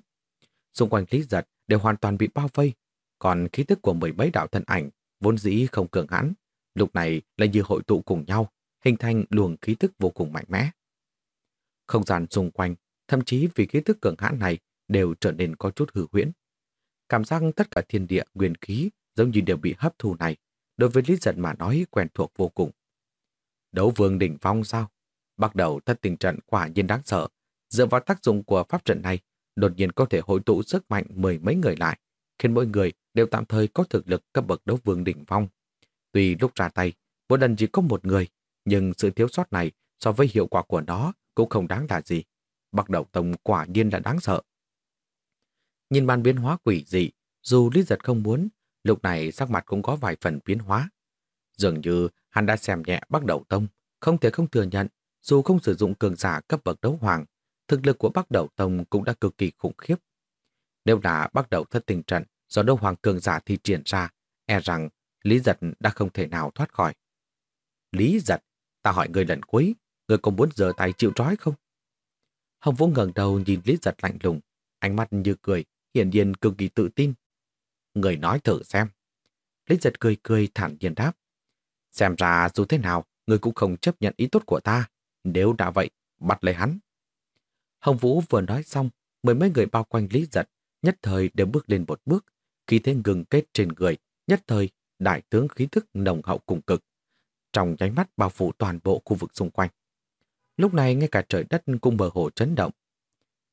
Xung quanh lý giật đều hoàn toàn bị bao vây. Còn khí tức của mười mấy đạo thân ảnh vốn dĩ không cường hãn. Lúc này là như hội tụ cùng nhau, hình thành luồng khí tức vô cùng mạnh mẽ. Không gian xung quanh, thậm chí vì khí tức cường hãn này đều trở nên có chút hư huyễn. Cảm giác tất cả thiên địa, nguyên khí giống như đều bị hấp thu này, đối với Lý Giật mà nói quen thuộc vô cùng. Đấu vương đỉnh phong sao? Bắt đầu thất tình trận quả nhiên đáng sợ. Dựa vào tác dụng của pháp trận này, đột nhiên có thể hội tụ sức mạnh mười mấy người lại, khiến mỗi người đều tạm thời có thực lực cấp bậc đấu vương đỉnh phong. Tuy lúc ra tay, mỗi lần chỉ có một người, nhưng sự thiếu sót này so với hiệu quả của nó cũng không đáng là gì. Bắt đầu tông quả nhiên là đáng sợ. Nhìn màn biến hóa quỷ dị, dù Lý Giật không muốn, lúc này sắc mặt cũng có vài phần biến hóa. Dường như hắn đã xem nhẹ bắt đầu tông, không thể không thừa nhận, dù không sử dụng cường giả cấp bậc đấu hoàng, thực lực của Bắc Đầu Tông cũng đã cực kỳ khủng khiếp. Nếu đã bắt đầu thất tình trận do đấu hoàng cường giả thi triển ra, e rằng Lý Giật đã không thể nào thoát khỏi. Lý Giật, ta hỏi người lần cuối, người có muốn giơ tay chịu trói không? Hồng Vũ ngẩng đầu nhìn Lý Giật lạnh lùng, ánh mắt như cười, hiển nhiên cực kỳ tự tin. Người nói thử xem. Lý Giật cười cười thản nhiên đáp. Xem ra dù thế nào, người cũng không chấp nhận ý tốt của ta. Nếu đã vậy, bắt lấy hắn. Hồng Vũ vừa nói xong, mười mấy người bao quanh Lý Giật, nhất thời đều bước lên một bước. Khi thế ngừng kết trên người, nhất thời đại tướng khí thức nồng hậu cùng cực. Trong nháy mắt bao phủ toàn bộ khu vực xung quanh. Lúc này ngay cả trời đất cũng bờ hồ chấn động.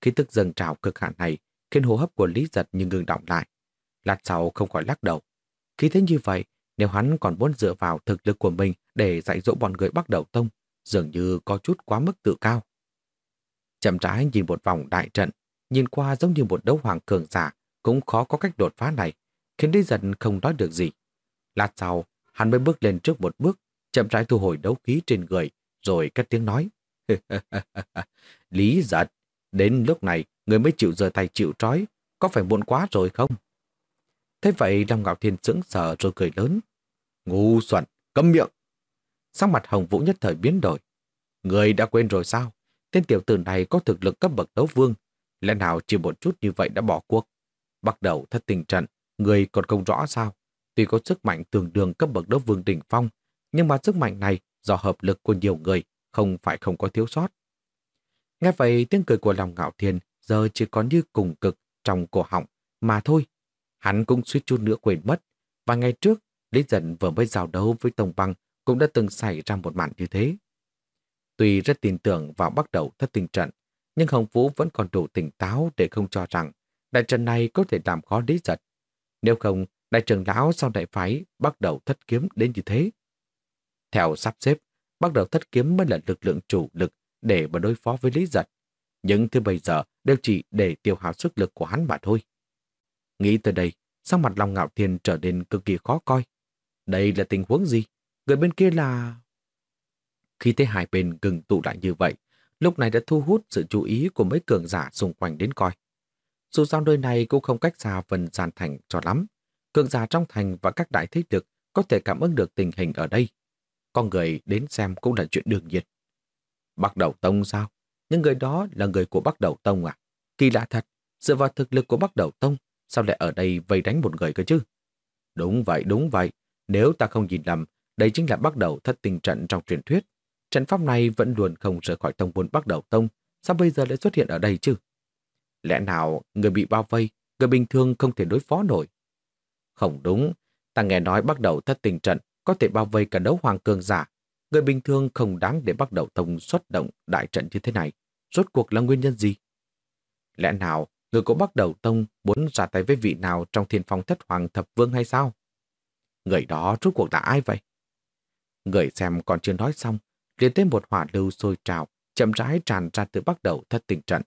Khí tức dâng trào cực hạn này khiến hô hấp của Lý Giật như ngừng động lại. Lạt sau không khỏi lắc đầu. Khi thế như vậy, nếu hắn còn muốn dựa vào thực lực của mình để dạy dỗ bọn người bắt đầu tông, dường như có chút quá mức tự cao. Chậm rãi nhìn một vòng đại trận, nhìn qua giống như một đấu hoàng cường giả, cũng khó có cách đột phá này, khiến Lý Giật không nói được gì. Lát sau, hắn mới bước lên trước một bước, chậm rãi thu hồi đấu khí trên người, rồi cất tiếng nói. Lý giật, đến lúc này người mới chịu giơ tay chịu trói, có phải muộn quá rồi không? Thế vậy Long Ngạo Thiên sững sờ rồi cười lớn. Ngu xuẩn, câm miệng. Sắc mặt Hồng Vũ nhất thời biến đổi. Người đã quên rồi sao? Tên tiểu tử này có thực lực cấp bậc đấu vương. Lẽ nào chỉ một chút như vậy đã bỏ cuộc? Bắt đầu thất tình trận, người còn không rõ sao? Tuy có sức mạnh tương đương cấp bậc đấu vương đỉnh phong, nhưng mà sức mạnh này do hợp lực của nhiều người, không phải không có thiếu sót. Nghe vậy tiếng cười của lòng ngạo thiên giờ chỉ còn như cùng cực trong cổ họng, mà thôi. Hắn cũng suýt chút nữa quên mất. Và ngày trước, Lý Dân vừa mới giao đấu với Tông Băng cũng đã từng xảy ra một màn như thế. Tuy rất tin tưởng vào bắt đầu thất tình trận, nhưng Hồng Vũ vẫn còn đủ tỉnh táo để không cho rằng đại trận này có thể làm khó Lý Giật. Nếu không, đại trưởng lão sau đại phái bắt đầu thất kiếm đến như thế. Theo sắp xếp, bắt đầu thất kiếm mới là lực lượng chủ lực để mà đối phó với Lý Giật. Nhưng thứ bây giờ đều chỉ để tiêu hao sức lực của hắn mà thôi. Nghĩ tới đây, sắc mặt Long Ngạo Thiên trở nên cực kỳ khó coi. Đây là tình huống gì? Người bên kia là... Khi thấy hai bên gừng tụ lại như vậy, lúc này đã thu hút sự chú ý của mấy cường giả xung quanh đến coi. Dù sao nơi này cũng không cách xa phần giàn thành cho lắm. Cường giả trong thành và các đại thế lực có thể cảm ứng được tình hình ở đây. Con người đến xem cũng là chuyện đương nhiên. Bắc Đầu Tông sao? Những người đó là người của Bắc Đầu Tông à? Kỳ lạ thật, dựa vào thực lực của Bắc Đầu Tông, sao lại ở đây vây đánh một người cơ chứ? Đúng vậy, đúng vậy. Nếu ta không nhìn lầm, đây chính là bắt Đầu thất tình trận trong truyền thuyết. Trận pháp này vẫn luôn không rời khỏi tông vốn bắt Đầu Tông, sao bây giờ lại xuất hiện ở đây chứ? Lẽ nào người bị bao vây, người bình thường không thể đối phó nổi? Không đúng, ta nghe nói bắt Đầu thất tình trận có thể bao vây cả đấu hoàng cường giả. Người bình thường không đáng để bắt đầu tông xuất động đại trận như thế này. Rốt cuộc là nguyên nhân gì? Lẽ nào người của bắt đầu tông muốn ra tay với vị nào trong thiên phong thất hoàng thập vương hay sao? Người đó rốt cuộc là ai vậy? Người xem còn chưa nói xong, liền thêm một hỏa lưu sôi trào, chậm rãi tràn ra từ bắt đầu thất tinh trận.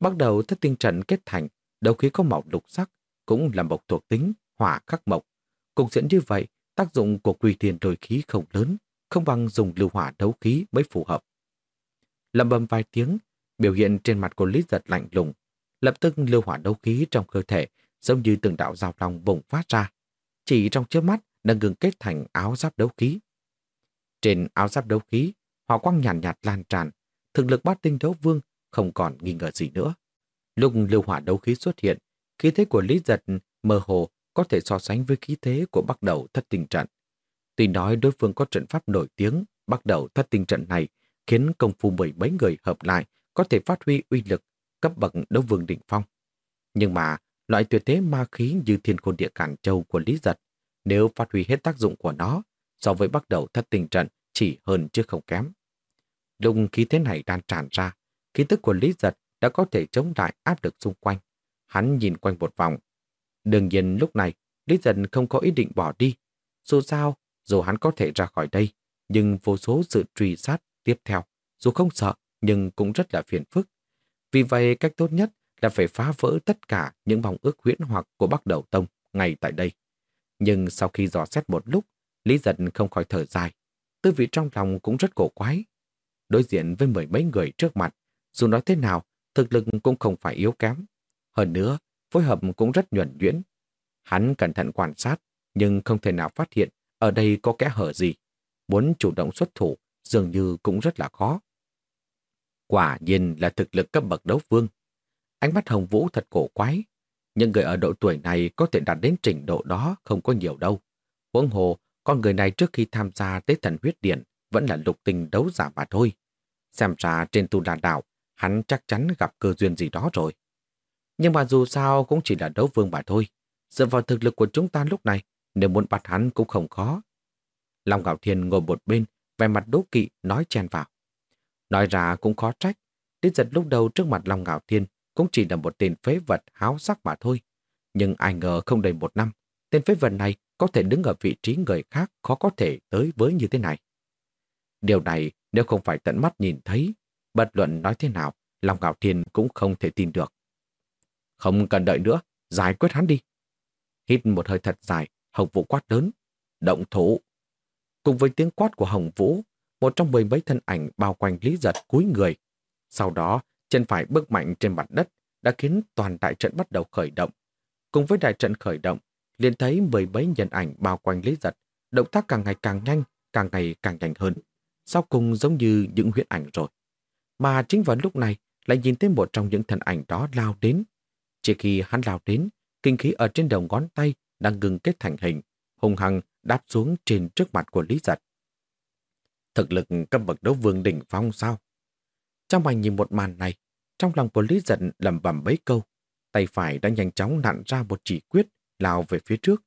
Bắt đầu thất tinh trận kết thành, đầu khí có màu lục sắc, cũng là một thuộc tính, hỏa khắc mộc. Cục diễn như vậy Tác dụng của quỷ thiền đồi khí không lớn, không bằng dùng lưu hỏa đấu khí mới phù hợp. Lầm bầm vài tiếng, biểu hiện trên mặt của Lý Giật lạnh lùng. Lập tức lưu hỏa đấu khí trong cơ thể giống như từng đạo giao lòng bùng phát ra. Chỉ trong chớp mắt đã ngừng kết thành áo giáp đấu khí. Trên áo giáp đấu khí, hỏa quang nhàn nhạt, nhạt lan tràn, thực lực bát tinh đấu vương không còn nghi ngờ gì nữa. Lúc lưu hỏa đấu khí xuất hiện, khí thế của Lý Giật mơ hồ có thể so sánh với khí thế của bắt đầu thất tình trận. Tuy nói đối phương có trận pháp nổi tiếng, bắt đầu thất tình trận này khiến công phu mười mấy người hợp lại có thể phát huy uy lực cấp bậc đấu vương đỉnh phong. Nhưng mà, loại tuyệt thế ma khí như thiên khôn địa cản châu của Lý Giật, nếu phát huy hết tác dụng của nó, so với bắt đầu thất tình trận chỉ hơn chứ không kém. Lúc khí thế này đang tràn ra, khí tức của Lý Giật đã có thể chống lại áp lực xung quanh. Hắn nhìn quanh một vòng, Đương nhiên lúc này, Lý Giật không có ý định bỏ đi. Dù sao, dù hắn có thể ra khỏi đây, nhưng vô số sự truy sát tiếp theo, dù không sợ, nhưng cũng rất là phiền phức. Vì vậy, cách tốt nhất là phải phá vỡ tất cả những vòng ước huyễn hoặc của Bắc Đầu Tông ngay tại đây. Nhưng sau khi dò xét một lúc, Lý Giật không khỏi thở dài. Tư vị trong lòng cũng rất cổ quái. đối diện với mười mấy người trước mặt, dù nói thế nào, thực lực cũng không phải yếu kém. Hơn nữa, phối hợp cũng rất nhuẩn nhuyễn. Hắn cẩn thận quan sát, nhưng không thể nào phát hiện ở đây có kẽ hở gì. Muốn chủ động xuất thủ dường như cũng rất là khó. Quả nhiên là thực lực cấp bậc đấu vương. Ánh mắt Hồng Vũ thật cổ quái. Nhưng người ở độ tuổi này có thể đạt đến trình độ đó không có nhiều đâu. Huống hồ, con người này trước khi tham gia tế thần huyết điện vẫn là lục tình đấu giả mà thôi. Xem ra trên tu đà đảo, hắn chắc chắn gặp cơ duyên gì đó rồi. Nhưng mà dù sao cũng chỉ là đấu vương mà thôi. Dựa vào thực lực của chúng ta lúc này, nếu muốn bắt hắn cũng không khó. Long Ngạo Thiên ngồi một bên, vẻ mặt đố kỵ nói chen vào. Nói ra cũng khó trách. Tiết giật lúc đầu trước mặt Long Ngạo Thiên cũng chỉ là một tên phế vật háo sắc mà thôi. Nhưng ai ngờ không đầy một năm, tên phế vật này có thể đứng ở vị trí người khác khó có thể tới với như thế này. Điều này nếu không phải tận mắt nhìn thấy, bất luận nói thế nào, Long Ngạo Thiên cũng không thể tin được. Không cần đợi nữa, giải quyết hắn đi. Hít một hơi thật dài, Hồng Vũ quát lớn. Động thủ. Cùng với tiếng quát của Hồng Vũ, một trong mười mấy thân ảnh bao quanh Lý Giật cúi người. Sau đó, chân phải bước mạnh trên mặt đất đã khiến toàn đại trận bắt đầu khởi động. Cùng với đại trận khởi động, liền thấy mười mấy nhân ảnh bao quanh Lý Giật, động tác càng ngày càng nhanh, càng ngày càng nhanh hơn. Sau cùng giống như những huyết ảnh rồi. Mà chính vào lúc này, lại nhìn thấy một trong những thần ảnh đó lao đến. Chỉ khi hắn lao đến, kinh khí ở trên đầu ngón tay đang ngừng kết thành hình, hùng hăng đáp xuống trên trước mặt của Lý Giật. Thực lực cấp bậc đấu vương đỉnh phong sao? Trong ảnh nhìn một màn này, trong lòng của Lý Giật lầm bầm bấy câu, tay phải đã nhanh chóng nặn ra một chỉ quyết lao về phía trước.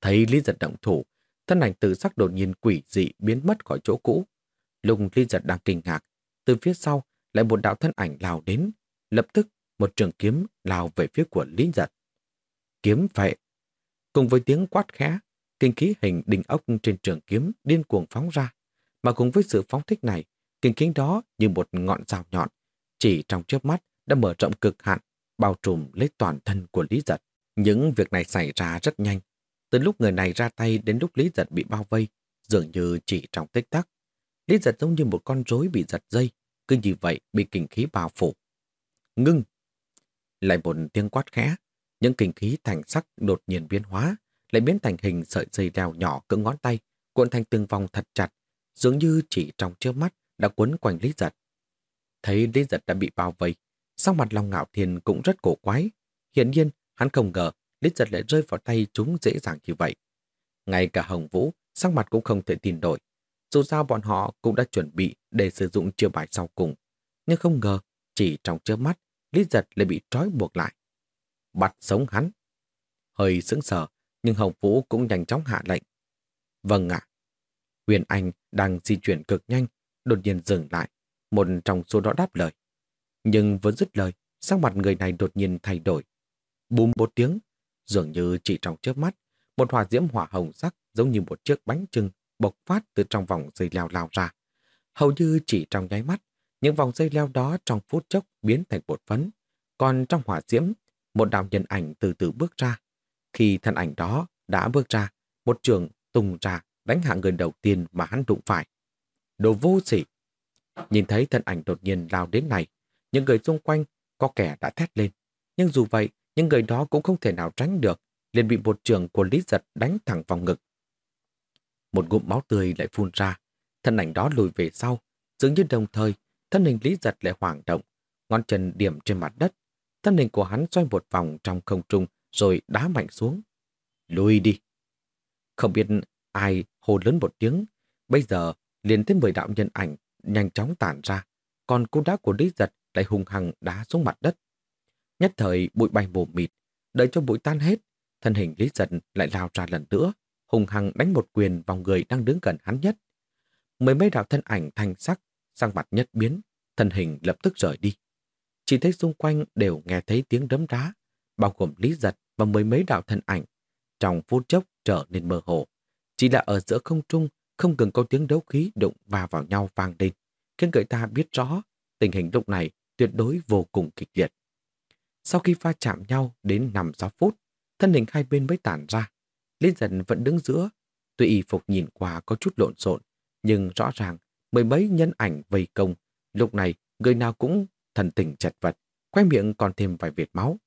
Thấy Lý Giật động thủ, thân ảnh tự sắc đột nhiên quỷ dị biến mất khỏi chỗ cũ. Lùng Lý Giật đang kinh ngạc, từ phía sau lại một đạo thân ảnh lao đến, lập tức một trường kiếm lao về phía của Lý Giật. Kiếm vệ. Cùng với tiếng quát khẽ, kinh khí hình đình ốc trên trường kiếm điên cuồng phóng ra. Mà cùng với sự phóng thích này, kinh khí đó như một ngọn rào nhọn, chỉ trong chớp mắt đã mở rộng cực hạn, bao trùm lấy toàn thân của Lý Giật. Những việc này xảy ra rất nhanh. Từ lúc người này ra tay đến lúc Lý Giật bị bao vây, dường như chỉ trong tích tắc. Lý Giật giống như một con rối bị giật dây, cứ như vậy bị kinh khí bao phủ. Ngưng! Lại một tiếng quát khẽ, những kinh khí thành sắc đột nhiên biến hóa, lại biến thành hình sợi dây đeo nhỏ cỡ ngón tay, cuộn thành từng vòng thật chặt, dường như chỉ trong trước mắt đã quấn quanh Lý Giật. Thấy Lý Giật đã bị bao vây, sau mặt Long Ngạo Thiên cũng rất cổ quái. Hiển nhiên, hắn không ngờ Lý Giật lại rơi vào tay chúng dễ dàng như vậy. Ngay cả Hồng Vũ, sắc mặt cũng không thể tin đổi. Dù sao bọn họ cũng đã chuẩn bị để sử dụng chiêu bài sau cùng. Nhưng không ngờ, chỉ trong chớp mắt, Lý Giật lại bị trói buộc lại. Bắt sống hắn. Hơi sững sờ, nhưng Hồng Vũ cũng nhanh chóng hạ lệnh. Vâng ạ. Huyền Anh đang di chuyển cực nhanh, đột nhiên dừng lại. Một trong số đó đáp lời. Nhưng vừa dứt lời, sắc mặt người này đột nhiên thay đổi. Bùm một tiếng, dường như chỉ trong chớp mắt, một hỏa diễm hỏa hồng sắc giống như một chiếc bánh trưng bộc phát từ trong vòng dây leo lao ra. Hầu như chỉ trong nháy mắt, những vòng dây leo đó trong phút chốc biến thành bột phấn. Còn trong hỏa diễm, một đạo nhân ảnh từ từ bước ra. Khi thân ảnh đó đã bước ra, một trường tung ra đánh hạ người đầu tiên mà hắn đụng phải. Đồ vô sỉ! Nhìn thấy thân ảnh đột nhiên lao đến này, những người xung quanh có kẻ đã thét lên. Nhưng dù vậy, những người đó cũng không thể nào tránh được, liền bị một trường của Lý Giật đánh thẳng vào ngực. Một ngụm máu tươi lại phun ra, thân ảnh đó lùi về sau, dường như đồng thời, thân hình Lý Giật lại hoảng động, ngón chân điểm trên mặt đất. Thân hình của hắn xoay một vòng trong không trung rồi đá mạnh xuống. Lùi đi! Không biết ai hô lớn một tiếng, bây giờ liền thấy mười đạo nhân ảnh nhanh chóng tản ra, còn cú đá của Lý Giật lại hung hăng đá xuống mặt đất. Nhất thời bụi bay mù mịt, đợi cho bụi tan hết, thân hình Lý Giật lại lao ra lần nữa, hùng hăng đánh một quyền vào người đang đứng gần hắn nhất. mấy mấy đạo thân ảnh thanh sắc, sang mặt nhất biến, thân hình lập tức rời đi. Chỉ thấy xung quanh đều nghe thấy tiếng đấm đá, bao gồm Lý Giật và mười mấy đạo thân ảnh. Trong phút chốc trở nên mơ hồ. Chỉ là ở giữa không trung, không ngừng có tiếng đấu khí đụng va vào nhau vang lên, khiến người ta biết rõ tình hình lúc này tuyệt đối vô cùng kịch liệt. Sau khi va chạm nhau đến 5-6 phút, thân hình hai bên mới tản ra. Lý dần vẫn đứng giữa, tuy y phục nhìn qua có chút lộn xộn, nhưng rõ ràng mười mấy nhân ảnh vây công. Lúc này, người nào cũng thần tình chật vật, khoe miệng còn thêm vài vệt máu.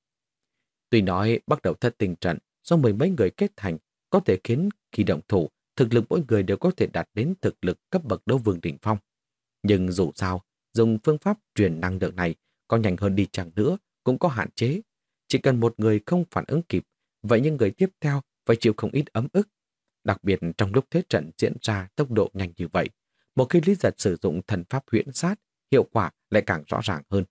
Tuy nói bắt đầu thất tình trận do mười mấy người kết thành có thể khiến khi động thủ, thực lực mỗi người đều có thể đạt đến thực lực cấp bậc đấu vương đỉnh phong. Nhưng dù sao, dùng phương pháp truyền năng lượng này có nhanh hơn đi chẳng nữa cũng có hạn chế. Chỉ cần một người không phản ứng kịp, vậy những người tiếp theo phải chịu không ít ấm ức. Đặc biệt trong lúc thế trận diễn ra tốc độ nhanh như vậy, một khi Lý Giật sử dụng thần pháp huyễn sát, hiệu quả lại càng rõ ràng hơn.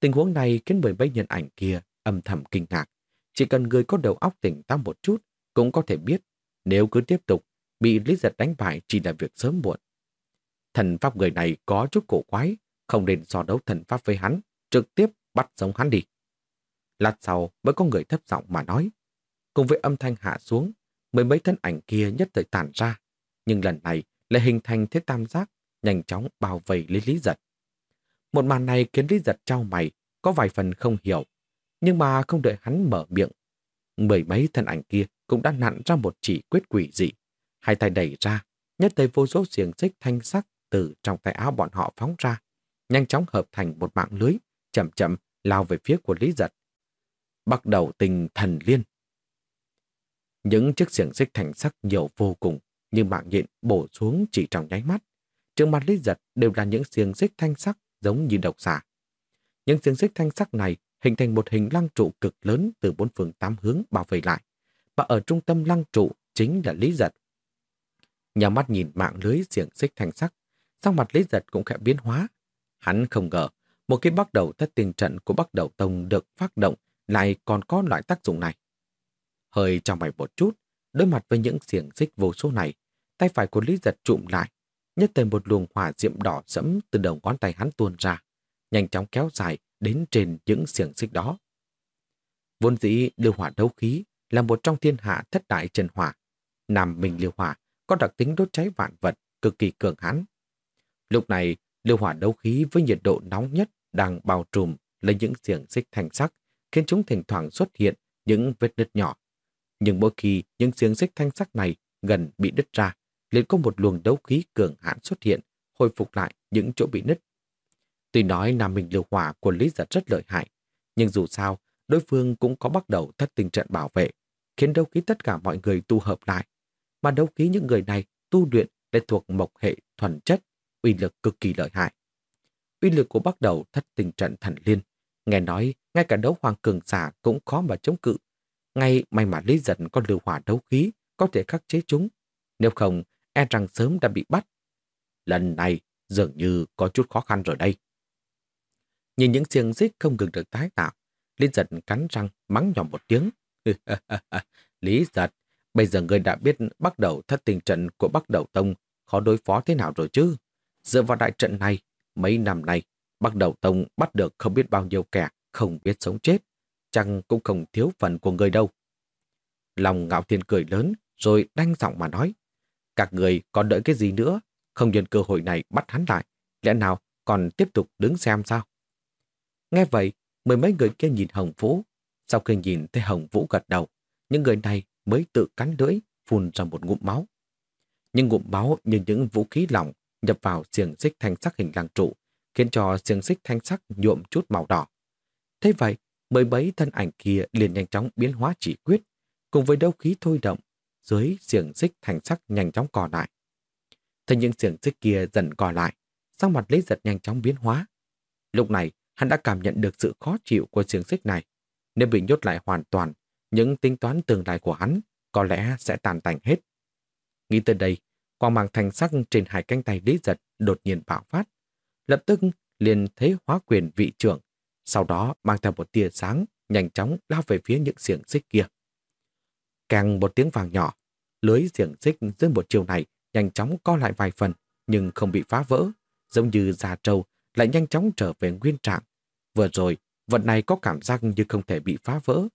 Tình huống này khiến mười mấy nhân ảnh kia âm thầm kinh ngạc. Chỉ cần người có đầu óc tỉnh táo một chút cũng có thể biết nếu cứ tiếp tục bị Lý Giật đánh bại chỉ là việc sớm muộn. Thần pháp người này có chút cổ quái, không nên so đấu thần pháp với hắn, trực tiếp bắt sống hắn đi. Lát sau mới có người thấp giọng mà nói. Cùng với âm thanh hạ xuống, mười mấy thân ảnh kia nhất thời tản ra. Nhưng lần này lại hình thành thế tam giác, nhanh chóng bao vây lấy Lý Giật. Một màn này khiến Lý Giật trao mày, có vài phần không hiểu. Nhưng mà không đợi hắn mở miệng. Mười mấy thân ảnh kia cũng đã nặn ra một chỉ quyết quỷ dị. Hai tay đẩy ra, nhất thời vô số xiềng xích thanh sắc từ trong tay áo bọn họ phóng ra, nhanh chóng hợp thành một mạng lưới, chậm chậm lao về phía của Lý Giật. Bắt đầu tình thần liên. Những chiếc xiềng xích thành sắc nhiều vô cùng, như mạng nhện bổ xuống chỉ trong nháy mắt. Trước mặt Lý Giật đều là những xiềng xích thanh sắc giống như độc xạ. Những xiềng xích thanh sắc này hình thành một hình lăng trụ cực lớn từ bốn phương tám hướng bảo vệ lại. Và ở trung tâm lăng trụ chính là Lý Giật. Nhà mắt nhìn mạng lưới xiềng xích thanh sắc, sau mặt Lý Giật cũng khẽ biến hóa. Hắn không ngờ, một khi bắt đầu thất tình trận của bắt Đầu Tông được phát động lại còn có loại tác dụng này. Hơi trong mày một chút, đối mặt với những xiềng xích vô số này, tay phải của Lý Giật trụm lại, nhất thời một luồng hỏa diệm đỏ sẫm từ đầu ngón tay hắn tuôn ra, nhanh chóng kéo dài đến trên những xiềng xích đó. Vốn dĩ lưu hỏa đấu khí là một trong thiên hạ thất đại trần hỏa. Nam Minh liêu hỏa có đặc tính đốt cháy vạn vật cực kỳ cường hãn. Lúc này, lưu hỏa đấu khí với nhiệt độ nóng nhất đang bao trùm lấy những xiềng xích thanh sắc, khiến chúng thỉnh thoảng xuất hiện những vết nứt nhỏ. Nhưng mỗi khi những xiềng xích thanh sắc này gần bị đứt ra, liền có một luồng đấu khí cường hãn xuất hiện, hồi phục lại những chỗ bị nứt. Tuy nói Nam Minh Liêu Hỏa của Lý Giật rất lợi hại, nhưng dù sao, đối phương cũng có bắt đầu thất tình trận bảo vệ, khiến đấu khí tất cả mọi người tu hợp lại. Mà đấu khí những người này tu luyện lại thuộc mộc hệ thuần chất, uy lực cực kỳ lợi hại. Uy lực của bắt đầu thất tình trận thần liên, nghe nói ngay cả đấu hoàng cường giả cũng khó mà chống cự. Ngay may mà Lý Giật có lưu hỏa đấu khí có thể khắc chế chúng. Nếu không, e rằng sớm đã bị bắt. Lần này dường như có chút khó khăn rồi đây. Nhìn những xiềng xích không ngừng được tái tạo, Lý giật cắn răng mắng nhỏ một tiếng. Lý giật, bây giờ người đã biết bắt đầu thất tình trận của Bắc Đầu Tông khó đối phó thế nào rồi chứ? Dựa vào đại trận này, mấy năm nay, Bắc Đầu Tông bắt được không biết bao nhiêu kẻ không biết sống chết, chẳng cũng không thiếu phần của người đâu. Lòng ngạo thiên cười lớn, rồi đanh giọng mà nói. Các người còn đợi cái gì nữa? Không nhân cơ hội này bắt hắn lại. Lẽ nào còn tiếp tục đứng xem sao? Nghe vậy, mười mấy người kia nhìn Hồng Vũ. Sau khi nhìn thấy Hồng Vũ gật đầu, những người này mới tự cắn lưỡi, phun ra một ngụm máu. những ngụm máu như những vũ khí lỏng nhập vào xiềng xích thanh sắc hình lăng trụ, khiến cho xiềng xích thanh sắc nhuộm chút màu đỏ. Thế vậy, mười mấy thân ảnh kia liền nhanh chóng biến hóa chỉ quyết, cùng với đấu khí thôi động, dưới xiềng xích thanh sắc nhanh chóng cò lại. Thế những xiềng xích kia dần cò lại, sang mặt lấy giật nhanh chóng biến hóa. Lúc này, hắn đã cảm nhận được sự khó chịu của xiềng xích này. Nếu bị nhốt lại hoàn toàn, những tính toán tương lai của hắn có lẽ sẽ tàn tành hết. Nghĩ tới đây, quang mang thành sắc trên hai cánh tay lý giật đột nhiên bạo phát. Lập tức liền thấy hóa quyền vị trưởng, sau đó mang theo một tia sáng, nhanh chóng lao về phía những xiềng xích kia. Càng một tiếng vàng nhỏ, lưới xiềng xích dưới một chiều này nhanh chóng co lại vài phần, nhưng không bị phá vỡ, giống như già trâu lại nhanh chóng trở về nguyên trạng. Vừa rồi, vật này có cảm giác như không thể bị phá vỡ,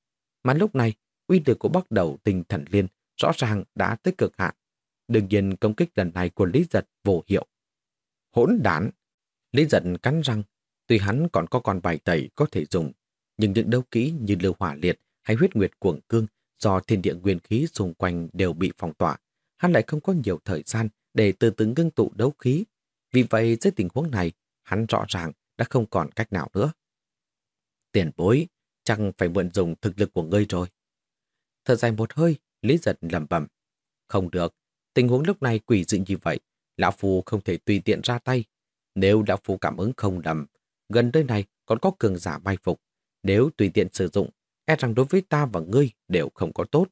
mà lúc này, uy lực của bắt đầu tình thần liên rõ ràng đã tới cực hạn. Đương nhiên công kích lần này của Lý Giật vô hiệu. Hỗn đản! Lý Giật cắn răng, tuy hắn còn có con bài tẩy có thể dùng, nhưng những đấu kỹ như lưu hỏa liệt hay huyết nguyệt cuồng cương do thiên địa nguyên khí xung quanh đều bị phong tỏa, hắn lại không có nhiều thời gian để từ từ ngưng tụ đấu khí. Vì vậy dưới tình huống này, hắn rõ ràng đã không còn cách nào nữa. Tiền bối, chẳng phải mượn dùng thực lực của ngươi rồi. Thở dài một hơi, Lý giật lầm bẩm Không được, tình huống lúc này quỷ dị như vậy, Lão Phu không thể tùy tiện ra tay. Nếu Lão Phu cảm ứng không đầm, gần đây này còn có cường giả mai phục. Nếu tùy tiện sử dụng, e rằng đối với ta và ngươi đều không có tốt.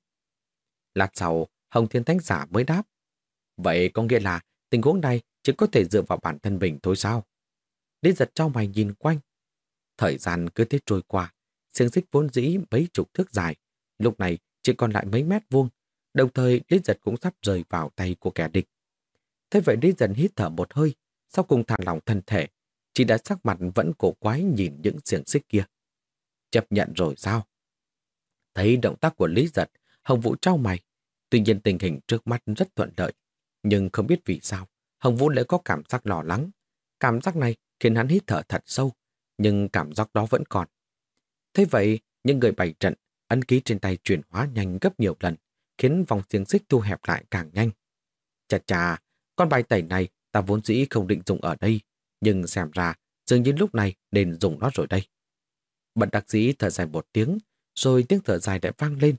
Lát sau, Hồng Thiên Thánh Giả mới đáp. Vậy có nghĩa là tình huống này chỉ có thể dựa vào bản thân mình thôi sao? Lý giật cho mày nhìn quanh. Thời gian cứ thế trôi qua, xiềng xích vốn dĩ mấy chục thước dài, lúc này chỉ còn lại mấy mét vuông, đồng thời Lý giật cũng sắp rời vào tay của kẻ địch. Thế vậy Lý giật hít thở một hơi, sau cùng thả lỏng thân thể, chỉ đã sắc mặt vẫn cổ quái nhìn những xiềng xích kia. Chấp nhận rồi sao? Thấy động tác của Lý giật, Hồng Vũ trao mày. Tuy nhiên tình hình trước mắt rất thuận lợi, nhưng không biết vì sao, Hồng Vũ lại có cảm giác lo lắng. Cảm giác này khiến hắn hít thở thật sâu, nhưng cảm giác đó vẫn còn. Thế vậy, những người bày trận, ấn ký trên tay chuyển hóa nhanh gấp nhiều lần, khiến vòng xiềng xích thu hẹp lại càng nhanh. Chà chà, con bài tẩy này ta vốn dĩ không định dùng ở đây, nhưng xem ra dường như lúc này nên dùng nó rồi đây. Bận đặc dĩ thở dài một tiếng, rồi tiếng thở dài lại vang lên.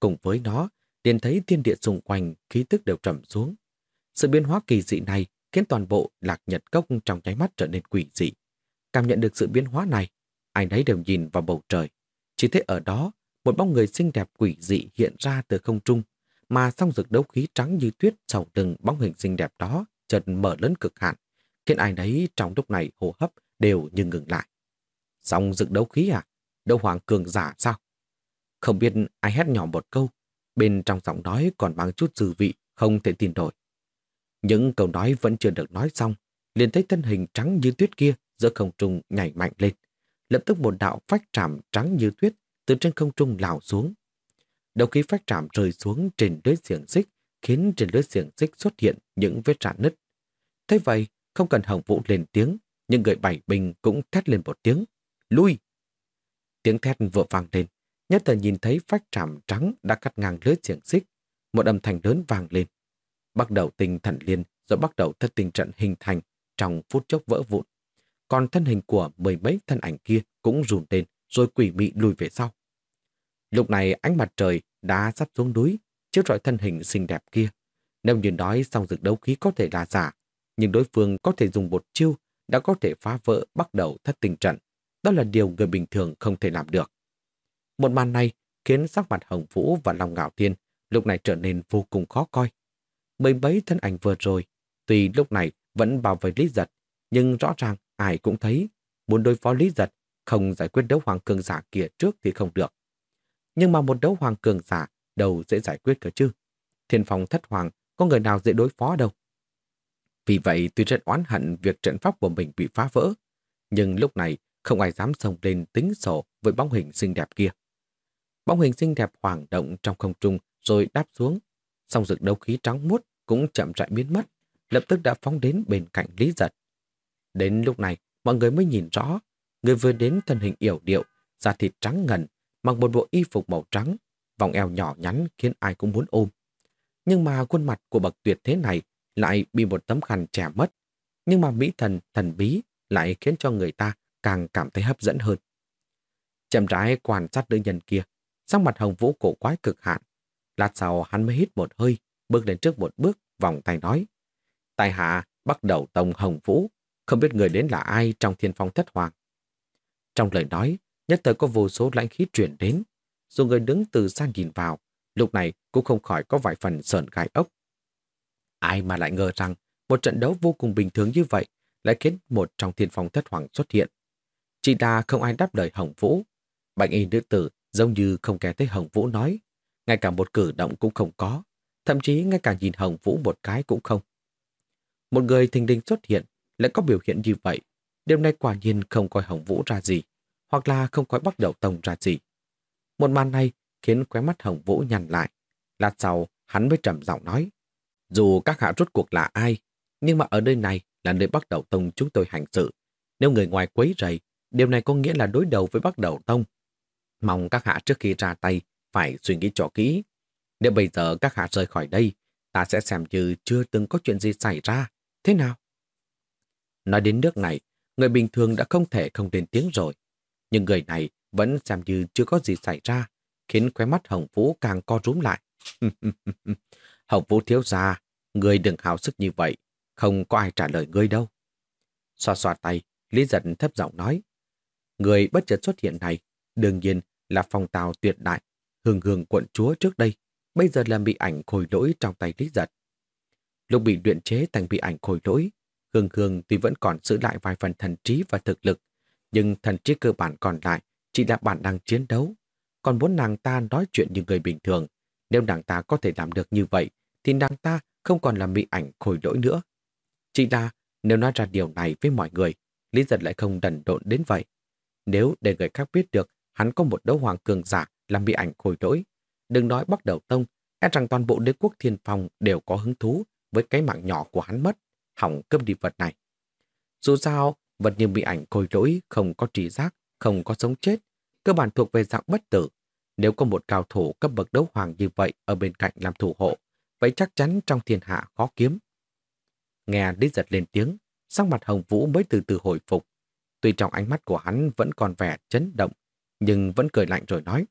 Cùng với nó, liền thấy thiên địa xung quanh khí tức đều trầm xuống. Sự biến hóa kỳ dị này khiến toàn bộ lạc nhật cốc trong nháy mắt trở nên quỷ dị. Cảm nhận được sự biến hóa này, ai nấy đều nhìn vào bầu trời. Chỉ thấy ở đó, một bóng người xinh đẹp quỷ dị hiện ra từ không trung, mà song rực đấu khí trắng như tuyết sau từng bóng hình xinh đẹp đó chợt mở lớn cực hạn, khiến ai nấy trong lúc này hô hấp đều như ngừng lại. Song rực đấu khí à? Đấu hoàng cường giả sao? Không biết ai hét nhỏ một câu, bên trong giọng nói còn mang chút dư vị, không thể tin nổi. Những câu nói vẫn chưa được nói xong, liền thấy thân hình trắng như tuyết kia giữa không trung nhảy mạnh lên. Lập tức một đạo phách trảm trắng như tuyết từ trên không trung lảo xuống. Đầu khí phách trảm rơi xuống trên lưới xiềng xích, khiến trên lưới xiềng xích xuất hiện những vết rạn nứt. Thế vậy, không cần Hồng Vũ lên tiếng, nhưng người bảy bình cũng thét lên một tiếng. Lui! Tiếng thét vừa vang lên, nhất thời nhìn thấy phách trảm trắng đã cắt ngang lưới xiềng xích. Một âm thanh lớn vang lên. Bắt đầu tinh thần liên rồi bắt đầu thất tình trận hình thành trong phút chốc vỡ vụn. Còn thân hình của mười mấy thân ảnh kia cũng rùn lên rồi quỷ mị lùi về sau. Lúc này ánh mặt trời đã sắp xuống núi, chiếu rọi thân hình xinh đẹp kia. Nếu như nói song dược đấu khí có thể là giả, nhưng đối phương có thể dùng một chiêu đã có thể phá vỡ bắt đầu thất tình trận. Đó là điều người bình thường không thể làm được. Một màn này khiến sắc mặt Hồng Vũ và Long Ngạo Thiên lúc này trở nên vô cùng khó coi. Mấy mấy thân ảnh vừa rồi, tuy lúc này vẫn bảo vệ Lý Giật, nhưng rõ ràng ai cũng thấy muốn đối phó Lý Giật không giải quyết đấu hoàng cường giả kia trước thì không được. Nhưng mà một đấu hoàng cường giả đâu dễ giải quyết cơ chứ. Thiên phòng thất hoàng có người nào dễ đối phó đâu. Vì vậy tuy rất oán hận việc trận pháp của mình bị phá vỡ, nhưng lúc này không ai dám xông lên tính sổ với bóng hình xinh đẹp kia. Bóng hình xinh đẹp hoàng động trong không trung rồi đáp xuống. Song rực đấu khí trắng muốt cũng chậm rãi biến mất, lập tức đã phóng đến bên cạnh Lý Giật. Đến lúc này, mọi người mới nhìn rõ, người vừa đến thân hình yểu điệu, da thịt trắng ngần, mặc một bộ y phục màu trắng, vòng eo nhỏ nhắn khiến ai cũng muốn ôm. Nhưng mà khuôn mặt của bậc tuyệt thế này lại bị một tấm khăn che mất. Nhưng mà mỹ thần, thần bí lại khiến cho người ta càng cảm thấy hấp dẫn hơn. Chậm rãi quan sát nữ nhân kia, sắc mặt hồng vũ cổ quái cực hạn. Lát sau hắn mới hít một hơi, bước lên trước một bước, vòng tay nói. Tài hạ bắt đầu tông hồng vũ, không biết người đến là ai trong thiên phong thất hoàng. Trong lời nói, nhất thời có vô số lãnh khí chuyển đến, dù người đứng từ xa nhìn vào, lúc này cũng không khỏi có vài phần sờn gai ốc. Ai mà lại ngờ rằng một trận đấu vô cùng bình thường như vậy lại khiến một trong thiên phong thất hoàng xuất hiện. Chỉ đa không ai đáp lời Hồng Vũ. Bạch y nữ tử giống như không nghe thấy Hồng Vũ nói. Ngay cả một cử động cũng không có. Thậm chí ngay cả nhìn Hồng Vũ một cái cũng không. Một người thình đình xuất hiện lại có biểu hiện như vậy. Điều này quả nhiên không coi Hồng Vũ ra gì, hoặc là không coi bắt đầu tông ra gì. Một màn này khiến khóe mắt Hồng Vũ nhằn lại. Lát sau, hắn mới trầm giọng nói. Dù các hạ rốt cuộc là ai, nhưng mà ở nơi này là nơi bắt đầu tông chúng tôi hành sự. Nếu người ngoài quấy rầy, điều này có nghĩa là đối đầu với bắt đầu tông. Mong các hạ trước khi ra tay phải suy nghĩ cho kỹ. Nếu bây giờ các hạ rời khỏi đây, ta sẽ xem như chưa từng có chuyện gì xảy ra. Thế nào? Nói đến nước này, người bình thường đã không thể không lên tiếng rồi. Nhưng người này vẫn xem như chưa có gì xảy ra, khiến khóe mắt Hồng Vũ càng co rúm lại. Hồng Vũ thiếu ra, người đừng hào sức như vậy, không có ai trả lời ngươi đâu. Xoa xoa tay, Lý giật thấp giọng nói. Người bất chợt xuất hiện này, đương nhiên là phong tào tuyệt đại, hương hương quận chúa trước đây, bây giờ là bị ảnh khôi lỗi trong tay Lý giật. Lúc bị luyện chế thành bị ảnh khôi lỗi, Hương Hương tuy vẫn còn giữ lại vài phần thần trí và thực lực, nhưng thần trí cơ bản còn lại chỉ là bản năng chiến đấu. Còn muốn nàng ta nói chuyện như người bình thường, nếu nàng ta có thể làm được như vậy, thì nàng ta không còn là bị ảnh khôi lỗi nữa. Chỉ là nếu nói ra điều này với mọi người, Lý Giật lại không đần độn đến vậy. Nếu để người khác biết được hắn có một đấu hoàng cường giả làm bị ảnh khôi lỗi, đừng nói bắt đầu tông, e rằng toàn bộ đế quốc thiên phong đều có hứng thú với cái mạng nhỏ của hắn mất, hỏng cướp đi vật này. Dù sao, vật như bị ảnh khôi lỗi không có trí giác, không có sống chết, cơ bản thuộc về dạng bất tử. Nếu có một cao thủ cấp bậc đấu hoàng như vậy ở bên cạnh làm thủ hộ, vậy chắc chắn trong thiên hạ khó kiếm. Nghe Lý giật lên tiếng, sắc mặt Hồng Vũ mới từ từ hồi phục. Tuy trong ánh mắt của hắn vẫn còn vẻ chấn động, nhưng vẫn cười lạnh rồi nói.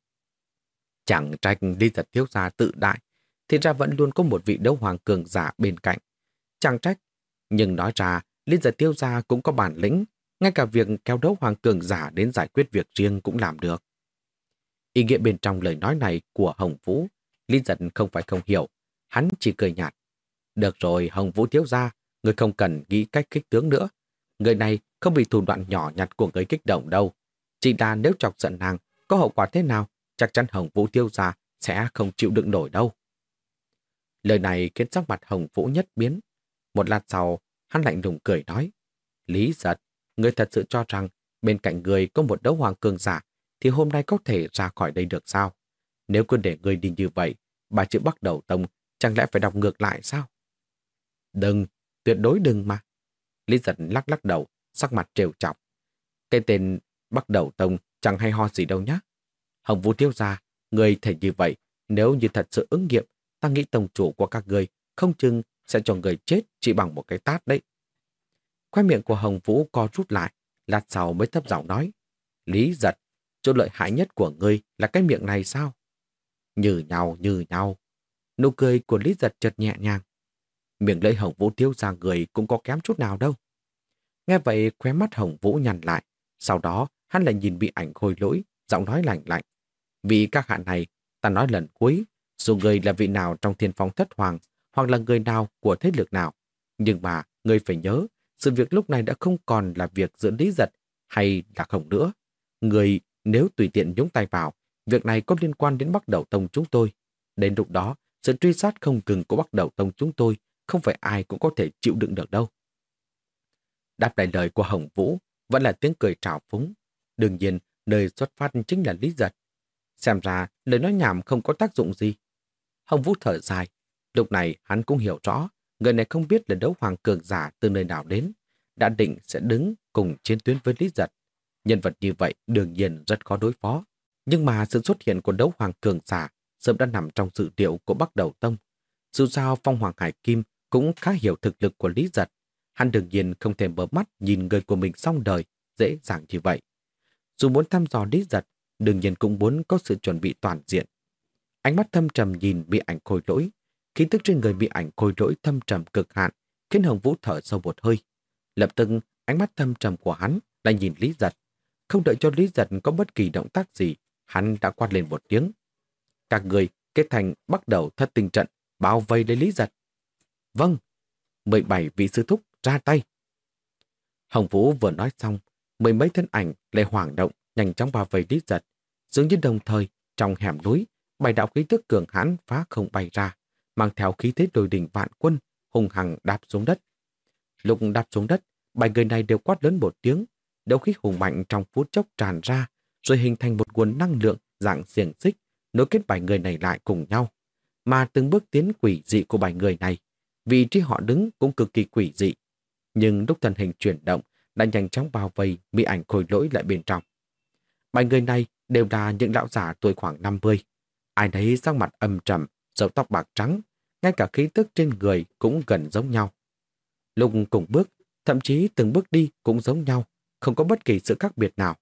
Chẳng trách Lý giật thiếu gia tự đại, thì ra vẫn luôn có một vị đấu hoàng cường giả bên cạnh. Chẳng trách, nhưng nói ra, Lý giật tiêu gia cũng có bản lĩnh, ngay cả việc kéo đấu hoàng cường giả đến giải quyết việc riêng cũng làm được. Ý nghĩa bên trong lời nói này của Hồng Vũ, Lý giật không phải không hiểu, hắn chỉ cười nhạt. Được rồi, Hồng Vũ thiếu gia, người không cần nghĩ cách kích tướng nữa. Người này không bị thủ đoạn nhỏ nhặt của người kích động đâu. Chỉ là nếu chọc giận nàng, có hậu quả thế nào, chắc chắn Hồng Vũ tiêu gia sẽ không chịu đựng nổi đâu. Lời này khiến sắc mặt Hồng Vũ nhất biến. Một lát sau, hắn lạnh lùng cười nói. Lý giật, người thật sự cho rằng bên cạnh người có một đấu hoàng cường giả thì hôm nay có thể ra khỏi đây được sao? Nếu cứ để người đi như vậy, bà chữ bắt đầu tông chẳng lẽ phải đọc ngược lại sao? Đừng, tuyệt đối đừng mà. Lý giật lắc lắc đầu, sắc mặt trêu chọc. Cái tên bắt đầu tông chẳng hay ho gì đâu nhá. Hồng Vũ tiêu ra, người thể như vậy, nếu như thật sự ứng nghiệm, ta nghĩ tổng chủ của các người không chừng sẽ cho người chết chỉ bằng một cái tát đấy. Khoe miệng của Hồng Vũ co rút lại, lát sau mới thấp giọng nói. Lý giật, chỗ lợi hại nhất của ngươi là cái miệng này sao? Như nhau, như nhau. Nụ cười của Lý giật chợt nhẹ nhàng. Miệng lưỡi Hồng Vũ thiếu ra người cũng có kém chút nào đâu. Nghe vậy khóe mắt Hồng Vũ nhằn lại. Sau đó hắn lại nhìn bị ảnh khôi lỗi, giọng nói lạnh lạnh. Vì các hạ này, ta nói lần cuối, dù người là vị nào trong thiên phong thất hoàng, hoặc là người nào của thế lực nào. Nhưng mà, người phải nhớ, sự việc lúc này đã không còn là việc giữa lý giật hay là không nữa. Người nếu tùy tiện nhúng tay vào, việc này có liên quan đến bắt đầu tông chúng tôi. Đến lúc đó, sự truy sát không ngừng của bắt đầu tông chúng tôi không phải ai cũng có thể chịu đựng được đâu. Đáp lại lời của Hồng Vũ vẫn là tiếng cười trào phúng. Đương nhiên, nơi xuất phát chính là lý giật. Xem ra, lời nói nhảm không có tác dụng gì. Hồng Vũ thở dài. Lúc này hắn cũng hiểu rõ, người này không biết là đấu hoàng cường giả từ nơi nào đến. Đã định sẽ đứng cùng chiến tuyến với Lý Giật. Nhân vật như vậy đương nhiên rất khó đối phó. Nhưng mà sự xuất hiện của đấu hoàng cường giả sớm đã nằm trong dự liệu của Bắc Đầu Tông. Dù sao Phong Hoàng Hải Kim cũng khá hiểu thực lực của Lý Giật. Hắn đương nhiên không thể mở mắt nhìn người của mình xong đời, dễ dàng như vậy. Dù muốn thăm dò Lý Giật, đương nhiên cũng muốn có sự chuẩn bị toàn diện. Ánh mắt thâm trầm nhìn bị ảnh khôi lỗi. Khí tức trên người bị ảnh côi rỗi thâm trầm cực hạn, khiến Hồng Vũ thở sâu một hơi. Lập tức, ánh mắt thâm trầm của hắn lại nhìn Lý Giật. Không đợi cho Lý Giật có bất kỳ động tác gì, hắn đã quát lên một tiếng. Các người kết thành bắt đầu thất tình trận, bao vây lấy Lý Giật. Vâng, 17 vị sư thúc ra tay. Hồng Vũ vừa nói xong, mười mấy thân ảnh lại hoảng động, nhanh chóng bao vây Lý Giật. Dường như đồng thời, trong hẻm núi, bài đạo khí tức cường hãn phá không bay ra, mang theo khí thế đồi đỉnh vạn quân, hùng hằng đạp xuống đất. Lúc đạp xuống đất, bảy người này đều quát lớn một tiếng, đấu khí hùng mạnh trong phút chốc tràn ra, rồi hình thành một nguồn năng lượng dạng xiềng xích, nối kết bảy người này lại cùng nhau. Mà từng bước tiến quỷ dị của bảy người này, vị trí họ đứng cũng cực kỳ quỷ dị. Nhưng lúc thân hình chuyển động, đã nhanh chóng bao vây bị ảnh khôi lỗi lại bên trong. Bảy người này đều là những lão giả tuổi khoảng 50, Ai nấy sắc mặt âm trầm, râu tóc bạc trắng, ngay cả khí tức trên người cũng gần giống nhau. Lúc cùng bước, thậm chí từng bước đi cũng giống nhau, không có bất kỳ sự khác biệt nào.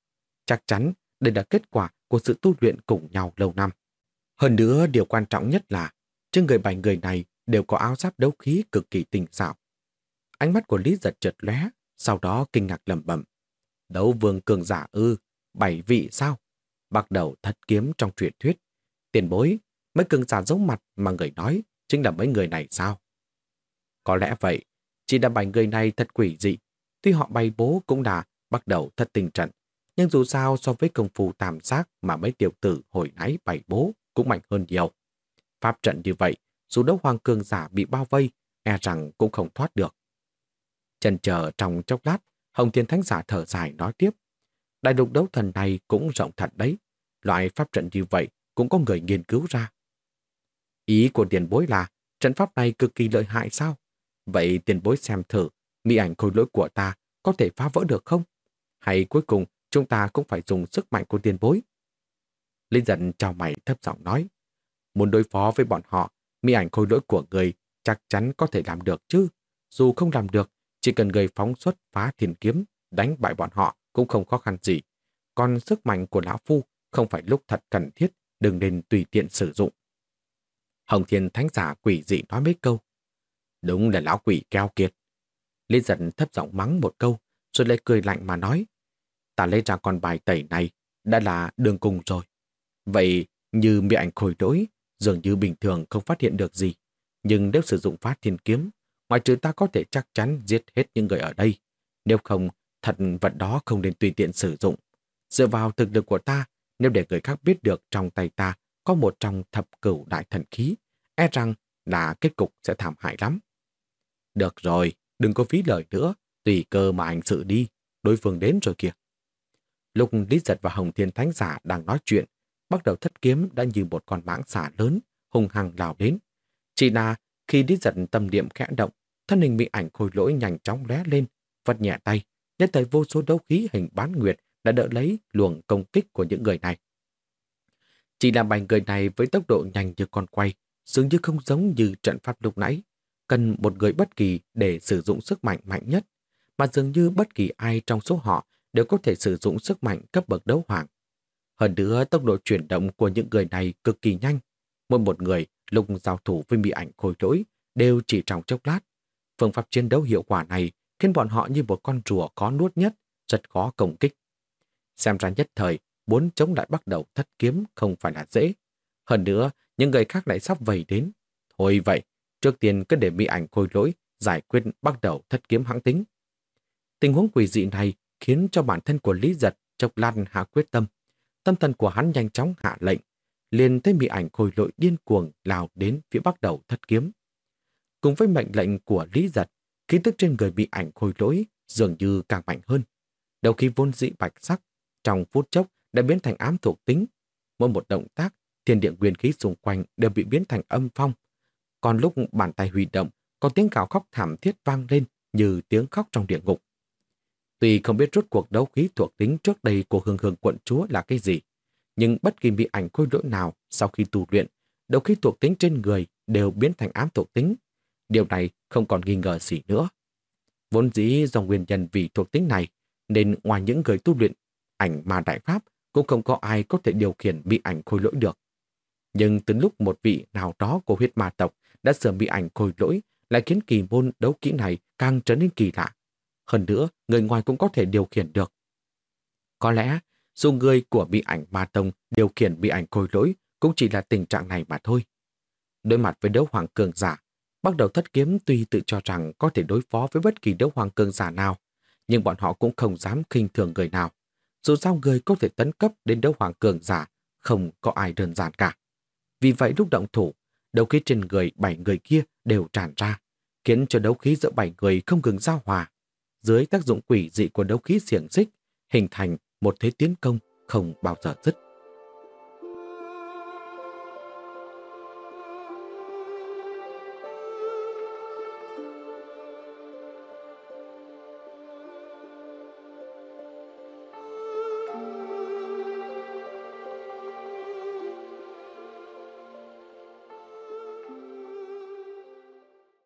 Chắc chắn đây là kết quả của sự tu luyện cùng nhau lâu năm. Hơn nữa, điều quan trọng nhất là trên người bảy người này đều có áo giáp đấu khí cực kỳ tinh xảo. Ánh mắt của Lý giật chợt lóe, sau đó kinh ngạc lầm bẩm. Đấu vương cường giả ư, bảy vị sao? Bắt đầu thật kiếm trong truyền thuyết. Tiền bối, mấy cường giả giấu mặt mà người nói chính là mấy người này sao? Có lẽ vậy, chỉ là bảy người này thật quỷ dị. Tuy họ bay bố cũng đã bắt đầu thật tình trận, nhưng dù sao so với công phu tàm sát mà mấy tiểu tử hồi nãy bày bố cũng mạnh hơn nhiều. Pháp trận như vậy, dù đấu hoàng cường giả bị bao vây, e rằng cũng không thoát được. Chân chờ trong chốc lát, Hồng Thiên Thánh giả thở dài nói tiếp. Đại lục đấu thần này cũng rộng thật đấy. Loại pháp trận như vậy cũng có người nghiên cứu ra. Ý của tiền bối là trận pháp này cực kỳ lợi hại sao? Vậy tiền bối xem thử, mỹ ảnh khôi lỗi của ta có thể phá vỡ được không? Hay cuối cùng chúng ta cũng phải dùng sức mạnh của tiền bối? Linh giận chào mày thấp giọng nói. Muốn đối phó với bọn họ, mỹ ảnh khôi lỗi của người chắc chắn có thể làm được chứ. Dù không làm được, chỉ cần người phóng xuất phá thiền kiếm, đánh bại bọn họ cũng không khó khăn gì. Còn sức mạnh của Lão Phu không phải lúc thật cần thiết, đừng nên tùy tiện sử dụng. Hồng Thiên Thánh Giả quỷ dị nói mấy câu. Đúng là lão quỷ keo kiệt. Lý giận thấp giọng mắng một câu, rồi lại cười lạnh mà nói. Ta lấy ra con bài tẩy này, đã là đường cùng rồi. Vậy như bị ảnh khôi đối, dường như bình thường không phát hiện được gì. Nhưng nếu sử dụng phát thiên kiếm, ngoài trừ ta có thể chắc chắn giết hết những người ở đây. Nếu không, thật vật đó không nên tùy tiện sử dụng. Dựa vào thực lực của ta, nếu để người khác biết được trong tay ta có một trong thập cửu đại thần khí, e rằng là kết cục sẽ thảm hại lắm. Được rồi, đừng có phí lời nữa, tùy cơ mà hành sự đi, đối phương đến rồi kìa. Lúc Lý Giật và Hồng Thiên Thánh Giả đang nói chuyện, bắt đầu thất kiếm đã như một con mãng xả lớn, hung hăng lao đến. Chỉ là khi Lý Giật tâm niệm khẽ động, thân hình bị ảnh khôi lỗi nhanh chóng lé lên, vật nhẹ tay, nhất thời vô số đấu khí hình bán nguyệt đã đỡ lấy luồng công kích của những người này. Chỉ là bảy người này với tốc độ nhanh như con quay, dường như không giống như trận pháp lúc nãy, cần một người bất kỳ để sử dụng sức mạnh mạnh nhất, mà dường như bất kỳ ai trong số họ đều có thể sử dụng sức mạnh cấp bậc đấu hoàng. Hơn nữa, tốc độ chuyển động của những người này cực kỳ nhanh. Mỗi một người lúc giao thủ với mỹ ảnh khôi lỗi đều chỉ trong chốc lát. Phương pháp chiến đấu hiệu quả này khiến bọn họ như một con rùa có nuốt nhất, rất khó công kích. Xem ra nhất thời, muốn chống lại bắt đầu thất kiếm không phải là dễ. Hơn nữa, những người khác lại sắp vầy đến. Thôi vậy, trước tiên cứ để mỹ ảnh khôi lỗi giải quyết bắt đầu thất kiếm hãng tính. Tình huống quỷ dị này khiến cho bản thân của Lý Giật chốc lan hạ quyết tâm. Tâm thần của hắn nhanh chóng hạ lệnh, liền thấy mỹ ảnh khôi lỗi điên cuồng lao đến phía bắt đầu thất kiếm. Cùng với mệnh lệnh của Lý Giật, khí tức trên người bị ảnh khôi lỗi dường như càng mạnh hơn. Đầu khi vốn dị bạch sắc, trong phút chốc đã biến thành ám thuộc tính. Mỗi một động tác, thiên địa nguyên khí xung quanh đều bị biến thành âm phong. Còn lúc bàn tay huy động, có tiếng gào khóc thảm thiết vang lên như tiếng khóc trong địa ngục. Tuy không biết rốt cuộc đấu khí thuộc tính trước đây của hương hương quận chúa là cái gì, nhưng bất kỳ bị ảnh khôi lỗi nào sau khi tu luyện, đấu khí thuộc tính trên người đều biến thành ám thuộc tính. Điều này không còn nghi ngờ gì nữa. Vốn dĩ do nguyên nhân vì thuộc tính này, nên ngoài những người tu luyện ảnh mà đại pháp cũng không có ai có thể điều khiển bị ảnh khôi lỗi được. Nhưng từ lúc một vị nào đó của huyết ma tộc đã sửa bị ảnh khôi lỗi lại khiến kỳ môn đấu kỹ này càng trở nên kỳ lạ. Hơn nữa, người ngoài cũng có thể điều khiển được. Có lẽ, dù người của bị ảnh ma tông điều khiển bị ảnh khôi lỗi cũng chỉ là tình trạng này mà thôi. Đối mặt với đấu hoàng cường giả, bắt đầu thất kiếm tuy tự cho rằng có thể đối phó với bất kỳ đấu hoàng cường giả nào, nhưng bọn họ cũng không dám khinh thường người nào. Dù sao người có thể tấn cấp đến đấu hoàng cường giả, không có ai đơn giản cả. Vì vậy lúc động thủ, đấu khí trên người bảy người kia đều tràn ra, khiến cho đấu khí giữa bảy người không ngừng giao hòa. Dưới tác dụng quỷ dị của đấu khí xiềng xích, hình thành một thế tiến công không bao giờ dứt.